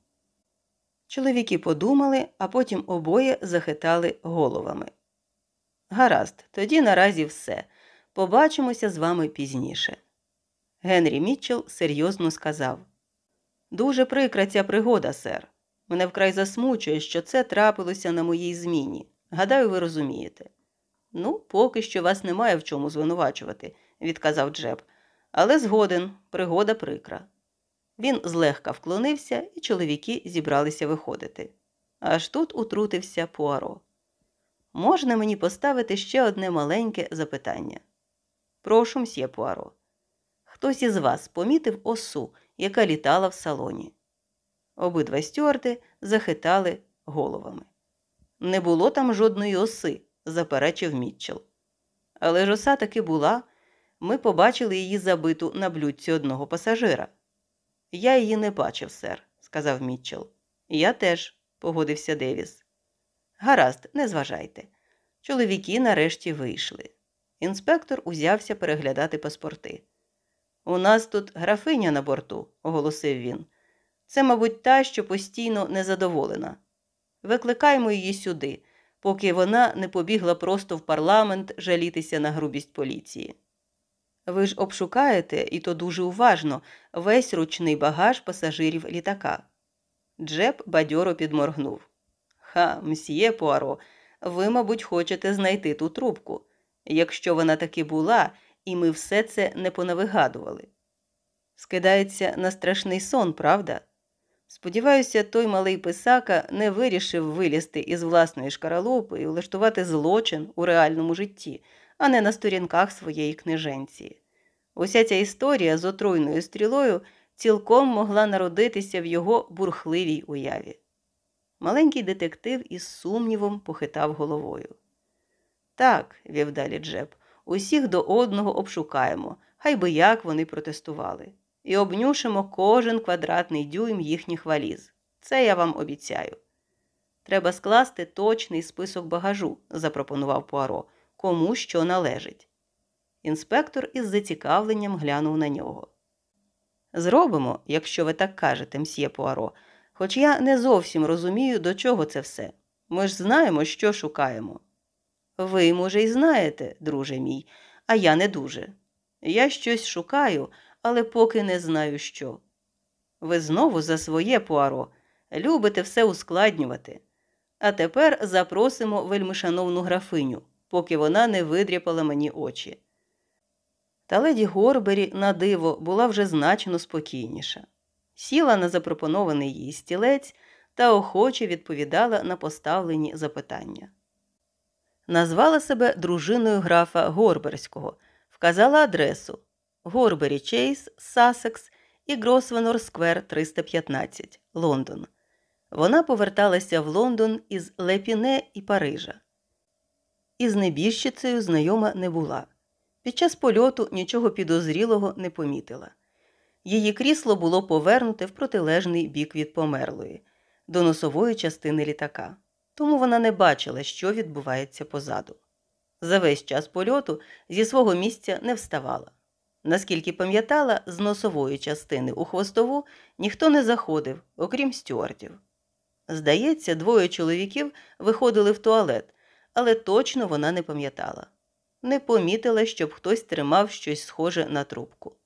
Чоловіки подумали, а потім обоє захитали головами. Гаразд, тоді наразі все. Побачимося з вами пізніше. Генрі Мітчелл серйозно сказав Дуже прикра ця пригода, сер. Мене вкрай засмучує, що це трапилося на моїй зміні. Гадаю, ви розумієте. Ну, поки що вас немає в чому звинувачувати, відказав Джеб. Але згоден, пригода прикра. Він злегка вклонився, і чоловіки зібралися виходити. Аж тут утрутився Пуаро. Можна мені поставити ще одне маленьке запитання? Прошу, мсьє Пуаро. Хтось із вас помітив осу, яка літала в салоні? Обидва стюарти захитали головами. Не було там жодної оси, заперечив Мітчел. Але ж оса таки була. Ми побачили її забиту на блюдці одного пасажира. Я її не бачив, сер, сказав Мітчел. Я теж, погодився Девіс. Гаразд, не зважайте. Чоловіки нарешті вийшли. Інспектор узявся переглядати паспорти. У нас тут графиня на борту, оголосив він. Це, мабуть, та, що постійно незадоволена. Викликаймо її сюди, поки вона не побігла просто в парламент жалітися на грубість поліції. Ви ж обшукаєте, і то дуже уважно, весь ручний багаж пасажирів літака. Джеб бадьоро підморгнув. Ха, мсьє Пуаро, ви, мабуть, хочете знайти ту трубку. Якщо вона таки була, і ми все це не понавигадували. Скидається на страшний сон, правда? Сподіваюся, той малий писака не вирішив вилізти із власної шкаралупи і влаштувати злочин у реальному житті, а не на сторінках своєї книженці. Уся ця історія з отруйною стрілою цілком могла народитися в його бурхливій уяві. Маленький детектив із сумнівом похитав головою. Так, вів далі Джеб, усіх до одного обшукаємо, хай би як вони протестували і обнюшимо кожен квадратний дюйм їхніх валіз. Це я вам обіцяю. Треба скласти точний список багажу, запропонував Пуаро, кому що належить. Інспектор із зацікавленням глянув на нього. Зробимо, якщо ви так кажете, мсьє Пуаро, хоч я не зовсім розумію, до чого це все. Ми ж знаємо, що шукаємо. Ви, може, й знаєте, друже мій, а я не дуже. Я щось шукаю, але поки не знаю що. Ви знову за своє Пуаро, любите все ускладнювати. А тепер запросимо вельмишановну графиню, поки вона не видряпала мені очі. Та леді Горбері, на диво, була вже значно спокійніша. Сіла на запропонований їй стілець та охоче відповідала на поставлені запитання. Назвала себе дружиною графа Горберського, вказала адресу Горбері Чейз, Сасекс і Гросвенор Сквер 315, Лондон. Вона поверталася в Лондон із Лепіне і Парижа. Із небіжчицею знайома не була. Під час польоту нічого підозрілого не помітила. Її крісло було повернуте в протилежний бік від померлої, до носової частини літака, тому вона не бачила, що відбувається позаду. За весь час польоту зі свого місця не вставала. Наскільки пам'ятала, з носової частини у хвостову ніхто не заходив, окрім стюартів. Здається, двоє чоловіків виходили в туалет, але точно вона не пам'ятала. Не помітила, щоб хтось тримав щось схоже на трубку.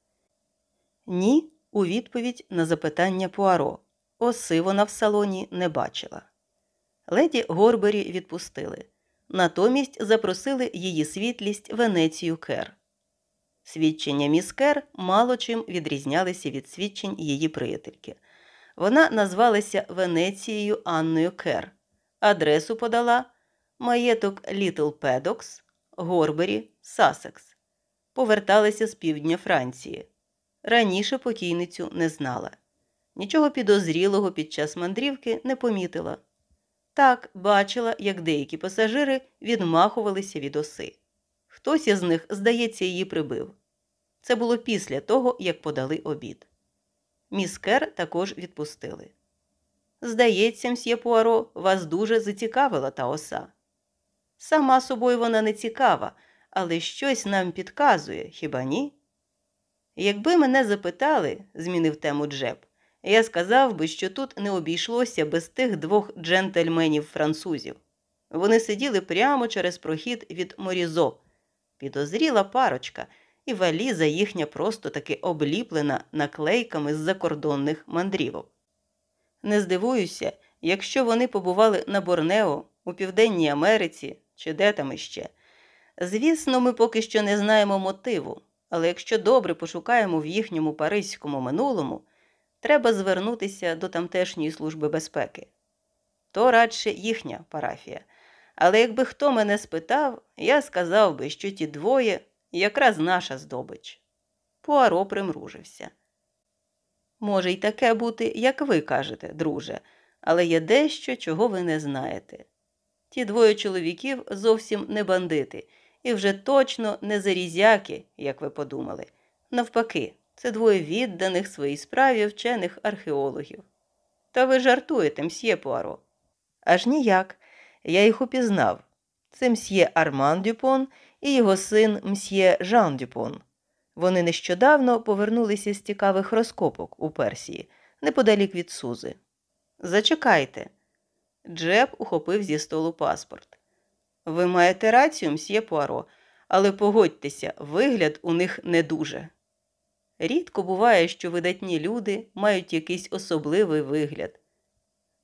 Ні, у відповідь на запитання Пуаро. Оси вона в салоні не бачила. Леді Горбері відпустили. Натомість запросили її світлість Венецію Кер. Свідчення міс Кер мало чим відрізнялися від свідчень її приятельки. Вона назвалася Венецією Анною Кер. Адресу подала маєток Літл Педокс, Горбері, Сасекс. Поверталася з півдня Франції. Раніше покійницю не знала. Нічого підозрілого під час мандрівки не помітила. Так бачила, як деякі пасажири відмахувалися від оси. Хтось із них, здається, її прибив. Це було після того, як подали обід. Міс Кер також відпустили. Здається, мсьє Пуаро, вас дуже зацікавила та оса. Сама собою вона не цікава, але щось нам підказує, хіба ні? Якби мене запитали, змінив тему Джеб, я сказав би, що тут не обійшлося без тих двох джентльменів французів. Вони сиділи прямо через прохід від Морізо. Підозріла парочка, і валіза їхня просто таки обліплена наклейками з закордонних мандрівок. Не здивуюся, якщо вони побували на Борнео, у Південній Америці чи де там іще. Звісно, ми поки що не знаємо мотиву, але якщо добре пошукаємо в їхньому паризькому минулому, треба звернутися до тамтешньої служби безпеки. То радше їхня парафія. Але якби хто мене спитав, я сказав би, що ті двоє якраз наша здобич. Пуаро примружився. Може й таке бути, як ви кажете, друже, але є дещо, чого ви не знаєте. Ті двоє чоловіків зовсім не бандити і вже точно не зарізяки, як ви подумали. Навпаки, це двоє відданих своїй справі вчених археологів. Та ви жартуєте, мсьє Пуаро. Аж ніяк. Я їх упізнав. Це мсьє Арман Дюпон і його син мсьє Жан Дюпон. Вони нещодавно повернулися з цікавих розкопок у Персії, неподалік від Сузи. Зачекайте. Джеб ухопив зі столу паспорт. Ви маєте рацію, мсьє Пуаро, але погодьтеся, вигляд у них не дуже. Рідко буває, що видатні люди мають якийсь особливий вигляд.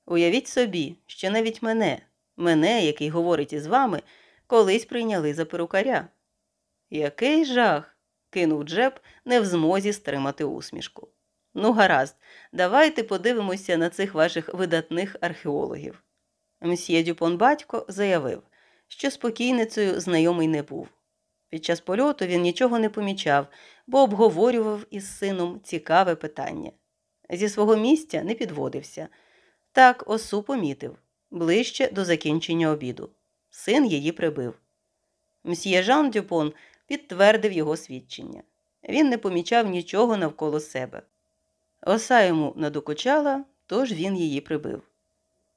Уявіть собі, що навіть мене, мене, який говорить із вами, колись прийняли за перукаря. Який жах. кинув Джеб, не в змозі стримати усмішку. Ну, гаразд, давайте подивимося на цих ваших видатних археологів. Мсьє Дюпон батько заявив, що спокійницею знайомий не був. Під час польоту він нічого не помічав, бо обговорював із сином цікаве питання. Зі свого місця не підводився. Так осу помітив ближче до закінчення обіду. Син її прибив. Мсьє Жан Дюпон підтвердив його свідчення. Він не помічав нічого навколо себе. Оса йому надокучала, тож він її прибив.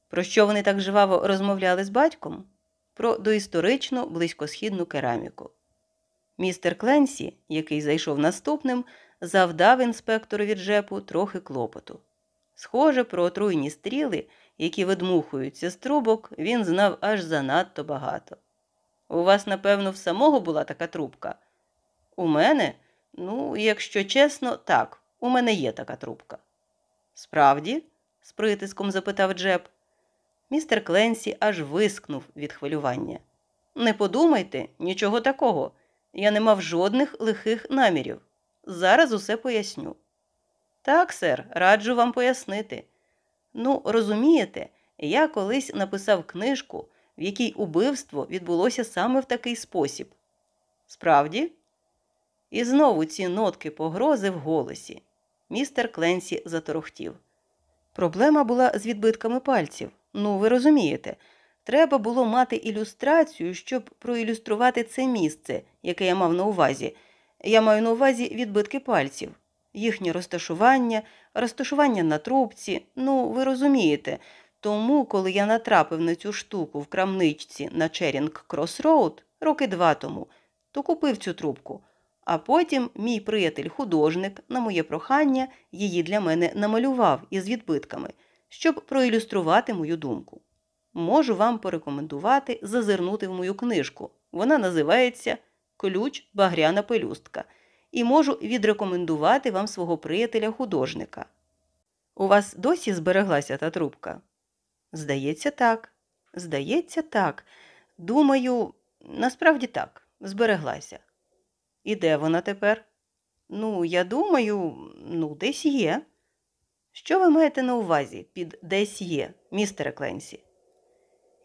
Про що вони так жваво розмовляли з батьком? Про доісторичну близькосхідну кераміку. Містер Кленсі, який зайшов наступним, завдав інспекторові Джепу трохи клопоту. Схоже, про отруйні стріли, які видмухуються з трубок, він знав аж занадто багато. У вас, напевно, в самого була така трубка? У мене? Ну, якщо чесно, так, у мене є така трубка. Справді? з притиском запитав Джеб. Містер Кленсі аж вискнув від хвилювання. Не подумайте, нічого такого. Я не мав жодних лихих намірів. Зараз усе поясню. Так, сер, раджу вам пояснити. Ну, розумієте, я колись написав книжку, в якій убивство відбулося саме в такий спосіб. Справді? І знову ці нотки погрози в голосі. Містер Кленсі заторохтів. Проблема була з відбитками пальців. Ну, ви розумієте, треба було мати ілюстрацію, щоб проілюструвати це місце, яке я мав на увазі. Я маю на увазі відбитки пальців, їхнє розташування, розташування на трубці. Ну, ви розумієте. Тому, коли я натрапив на цю штуку в крамничці на Черінг Крос Роуд роки два тому, то купив цю трубку. А потім мій приятель-художник, на моє прохання, її для мене намалював із відбитками, щоб проілюструвати мою думку. Можу вам порекомендувати зазирнути в мою книжку. Вона називається Ключ Багряна пелюстка, і можу відрекомендувати вам свого приятеля-художника. У вас досі збереглася та трубка? Здається, так. Здається, так. Думаю, насправді так, збереглася. І де вона тепер? Ну, я думаю, ну, десь є. Що ви маєте на увазі під десь є, містере Кленсі?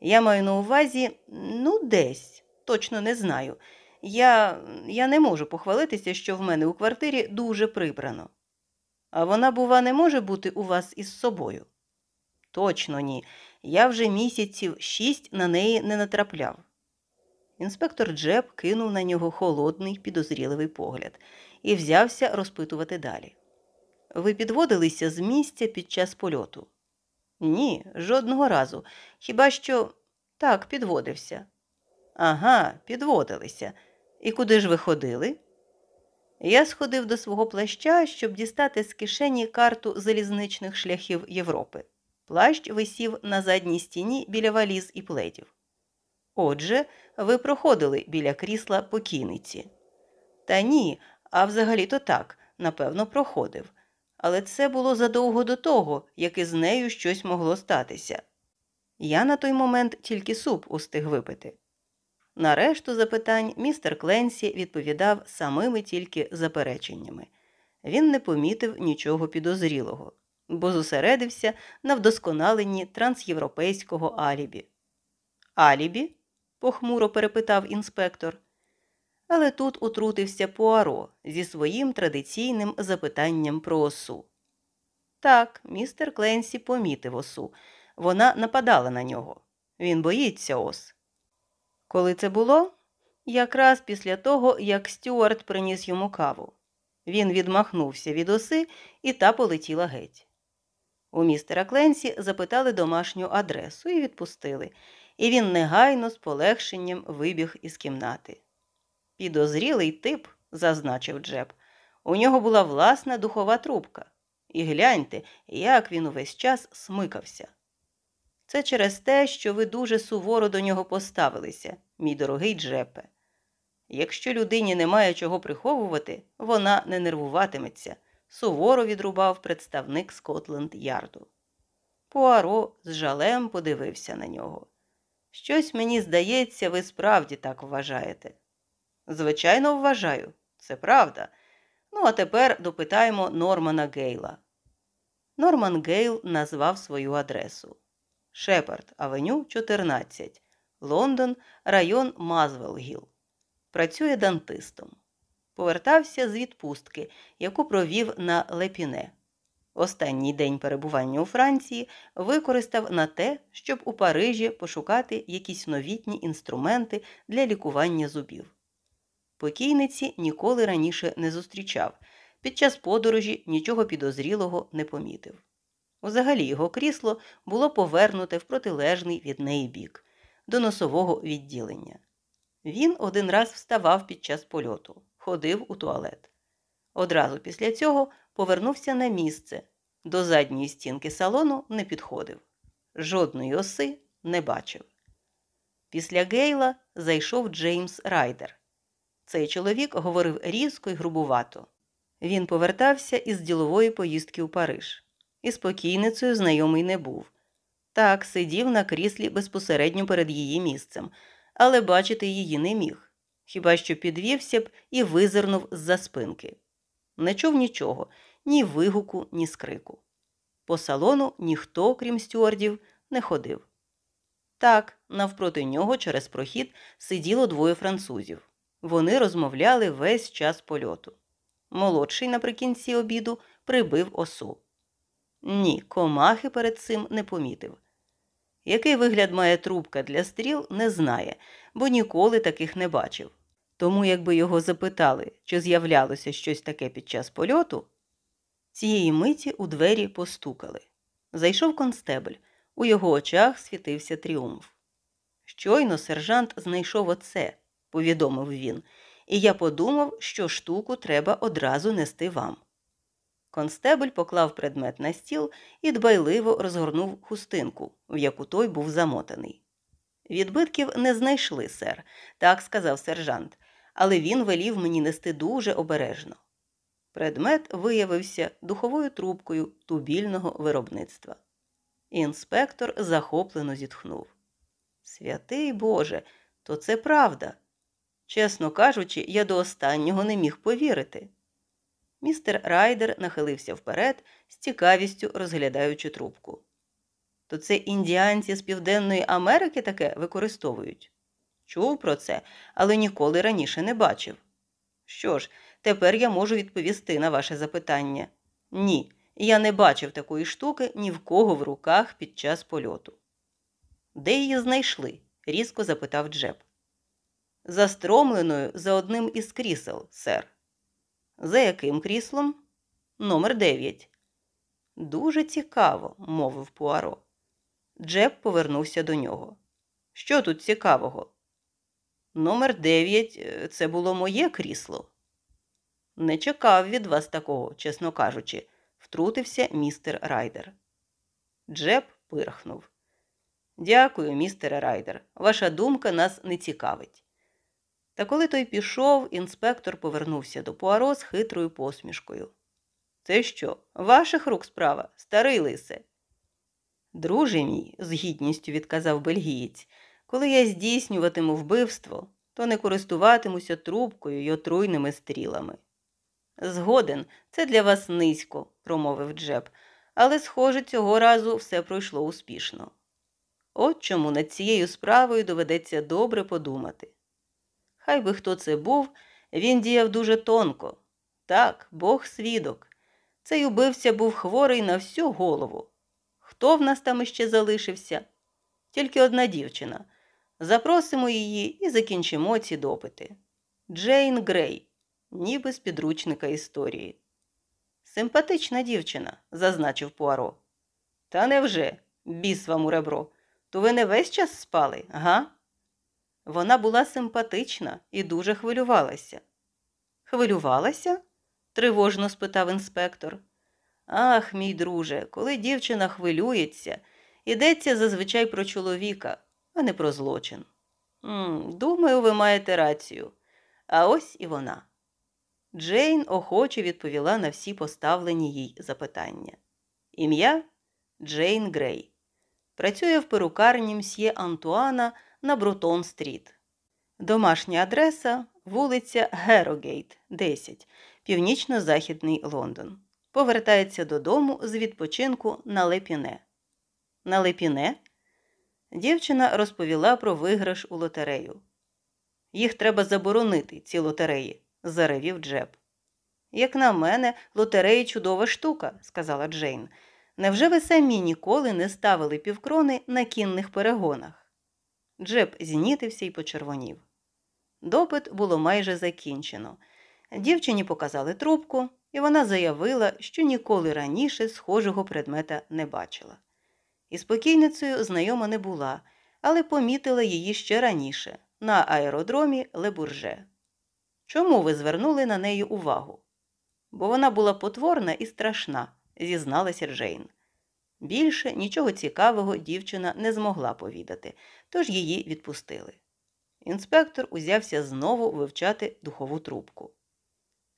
Я маю на увазі, ну, десь, точно не знаю. Я я не можу похвалитися, що в мене у квартирі дуже прибрано. А вона, бува, не може бути у вас із собою? Точно ні. Я вже місяців шість на неї не натрапляв. Інспектор Джеб кинув на нього холодний, підозріливий погляд і взявся розпитувати далі. Ви підводилися з місця під час польоту? Ні, жодного разу. Хіба що так, підводився. Ага, підводилися. І куди ж ви ходили? Я сходив до свого плаща, щоб дістати з кишені карту залізничних шляхів Європи. Плащ висів на задній стіні біля валіз і пледів. Отже, ви проходили біля крісла покійниці. Та ні, а взагалі-то так, напевно, проходив. Але це було задовго до того, як із нею щось могло статися. Я на той момент тільки суп устиг випити. На решту запитань містер Кленсі відповідав самими тільки запереченнями. Він не помітив нічого підозрілого, бо зосередився на вдосконаленні трансєвропейського алібі. Алібі? похмуро перепитав інспектор. Але тут утрутився Пуаро зі своїм традиційним запитанням про осу. Так, містер Кленсі помітив осу. Вона нападала на нього. Він боїться ос. Коли це було? Якраз після того, як Стюарт приніс йому каву. Він відмахнувся від оси, і та полетіла геть. У містера Кленсі запитали домашню адресу і відпустили, і він негайно з полегшенням вибіг із кімнати. Підозрілий тип, зазначив Джеб, у нього була власна духова трубка. І гляньте, як він увесь час смикався. Це через те, що ви дуже суворо до нього поставилися, мій дорогий Джепе. Якщо людині немає чого приховувати, вона не нервуватиметься, суворо відрубав представник Скотленд Ярду. Пуаро з жалем подивився на нього. Щось мені здається, ви справді так вважаєте. Звичайно, вважаю, це правда. Ну, а тепер допитаємо Нормана Гейла. Норман Гейл назвав свою адресу Шепард Авеню, 14, Лондон, район Мазвелгіл. Працює дантистом. Повертався з відпустки, яку провів на Лепіне. Останній день перебування у Франції використав на те, щоб у Парижі пошукати якісь новітні інструменти для лікування зубів. Покійниці ніколи раніше не зустрічав, під час подорожі нічого підозрілого не помітив. Взагалі його крісло було повернуте в протилежний від неї бік, до носового відділення. Він один раз вставав під час польоту, ходив у туалет. Одразу після цього повернувся на місце, до задньої стінки салону не підходив, жодної оси не бачив. Після Гейла зайшов Джеймс Райдер. Цей чоловік говорив різко й грубувато. Він повертався із ділової поїздки у Париж і спокійницею знайомий не був. Так, сидів на кріслі безпосередньо перед її місцем, але бачити її не міг, хіба що підвівся б і визирнув з-за спинки. Не чув нічого, ні вигуку, ні скрику. По салону ніхто, крім стюардів, не ходив. Так, навпроти нього через прохід сиділо двоє французів. Вони розмовляли весь час польоту. Молодший наприкінці обіду прибив осу. Ні, комахи перед цим не помітив. Який вигляд має трубка для стріл, не знає, бо ніколи таких не бачив. Тому, якби його запитали, чи з'являлося щось таке під час польоту, цієї миті у двері постукали. Зайшов констебль, у його очах світився тріумф. Щойно сержант знайшов оце, повідомив він, і я подумав, що штуку треба одразу нести вам. Констебель поклав предмет на стіл і дбайливо розгорнув хустинку, в яку той був замотаний. Відбитків не знайшли, сер, так сказав сержант, але він велів мені нести дуже обережно. Предмет виявився духовою трубкою тубільного виробництва. Інспектор захоплено зітхнув. Святий Боже, то це правда. Чесно кажучи, я до останнього не міг повірити. Містер Райдер нахилився вперед, з цікавістю розглядаючи трубку. То це індіанці з Південної Америки таке використовують? Чув про це, але ніколи раніше не бачив. Що ж, тепер я можу відповісти на ваше запитання. Ні, я не бачив такої штуки ні в кого в руках під час польоту. Де її знайшли? різко запитав Джеб. Застромленою за одним із крісел, сер. За яким кріслом? Номер дев'ять. Дуже цікаво, мовив Пуаро. Джепп повернувся до нього. Що тут цікавого? Номер дев'ять е, це було моє крісло. Не чекав від вас такого, чесно кажучи, втрутився містер Райдер. Джепп пирхнув. Дякую, містере Райдер. Ваша думка нас не цікавить. Та коли той пішов, інспектор повернувся до Пуаро з хитрою посмішкою. Це що, ваших рук справа, старий лисе? Друже мій, з гідністю відказав бельгієць, коли я здійснюватиму вбивство, то не користуватимуся трубкою й отруйними стрілами. Згоден, це для вас низько, промовив Джеб, але, схоже, цього разу все пройшло успішно. От чому над цією справою доведеться добре подумати. Хай би хто це був, він діяв дуже тонко. Так, Бог свідок. Цей убивця був хворий на всю голову. Хто в нас там іще залишився? Тільки одна дівчина. Запросимо її і закінчимо ці допити. Джейн Грей, ніби з підручника історії. Симпатична дівчина, зазначив Пуаро. Та невже, біс вам у ребро, то ви не весь час спали, га? Вона була симпатична і дуже хвилювалася. Хвилювалася? тривожно спитав інспектор. Ах, мій друже, коли дівчина хвилюється, йдеться зазвичай про чоловіка, а не про злочин. М -м, думаю, ви маєте рацію. А ось і вона. Джейн охоче відповіла на всі поставлені їй запитання. Ім'я Джейн Грей. Працює в перукарні мсьє Антуана на Брутон Стріт. Домашня адреса вулиця Герогейт, 10, північно-західний Лондон. Повертається додому з відпочинку на Лепіне. На Лепіне дівчина розповіла про виграш у лотерею. Їх треба заборонити, ці лотереї, заревів Джепп. Як на мене, лотереї чудова штука, сказала Джейн. Невже ви самі ніколи не ставили півкрони на кінних перегонах? Джеб знітився і почервонів. Допит було майже закінчено. Дівчині показали трубку, і вона заявила, що ніколи раніше схожого предмета не бачила. Із покійницею знайома не була, але помітила її ще раніше на аеродромі Лебурже. Чому ви звернули на неї увагу? Бо вона була потворна і страшна, зізналася Джейн. Більше нічого цікавого дівчина не змогла повідати, тож її відпустили. Інспектор узявся знову вивчати духову трубку.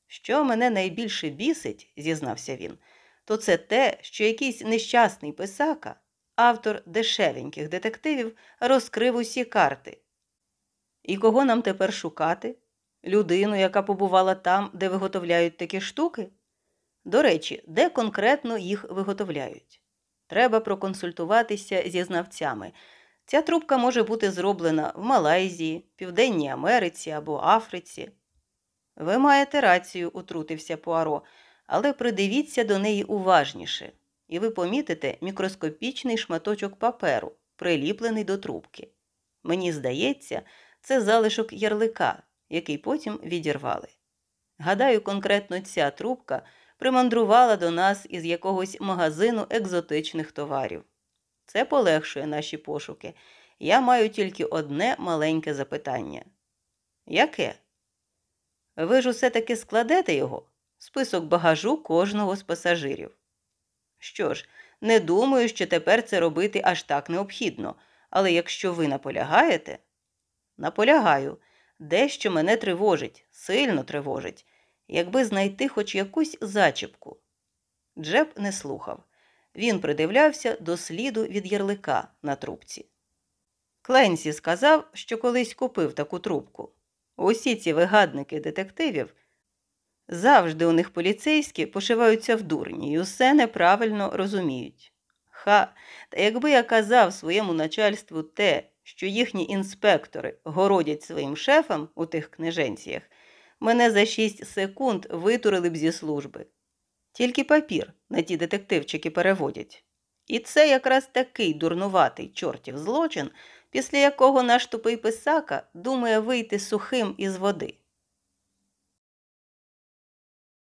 Що мене найбільше бісить, зізнався він, то це те, що якийсь нещасний писака, автор дешевеньких детективів, розкрив усі карти. І кого нам тепер шукати? Людину, яка побувала там, де виготовляють такі штуки? До речі, де конкретно їх виготовляють? Треба проконсультуватися зі знавцями. Ця трубка може бути зроблена в Малайзії, Південній Америці або Африці. Ви маєте рацію, утрутився Пуаро, але придивіться до неї уважніше, і ви помітите мікроскопічний шматочок паперу, приліплений до трубки. Мені здається, це залишок ярлика, який потім відірвали. Гадаю, конкретно ця трубка примандрувала до нас із якогось магазину екзотичних товарів. Це полегшує наші пошуки. Я маю тільки одне маленьке запитання. Яке? Ви ж усе таки складете його, список багажу кожного з пасажирів. Що ж, не думаю, що тепер це робити аж так необхідно, але якщо ви наполягаєте, наполягаю, дещо мене тривожить, сильно тривожить, якби знайти хоч якусь зачіпку. Джеб не слухав. Він придивлявся до сліду від ярлика на трубці. Кленсі сказав, що колись купив таку трубку. Усі ці вигадники детективів завжди у них поліцейські пошиваються в дурні і усе неправильно розуміють. Ха, та якби я казав своєму начальству те, що їхні інспектори городять своїм шефам у тих книженціях, мене за шість секунд витурили б зі служби. Тільки папір на ті детективчики переводять. І це якраз такий дурнуватий чортів злочин, після якого наш тупий писака думає вийти сухим із води.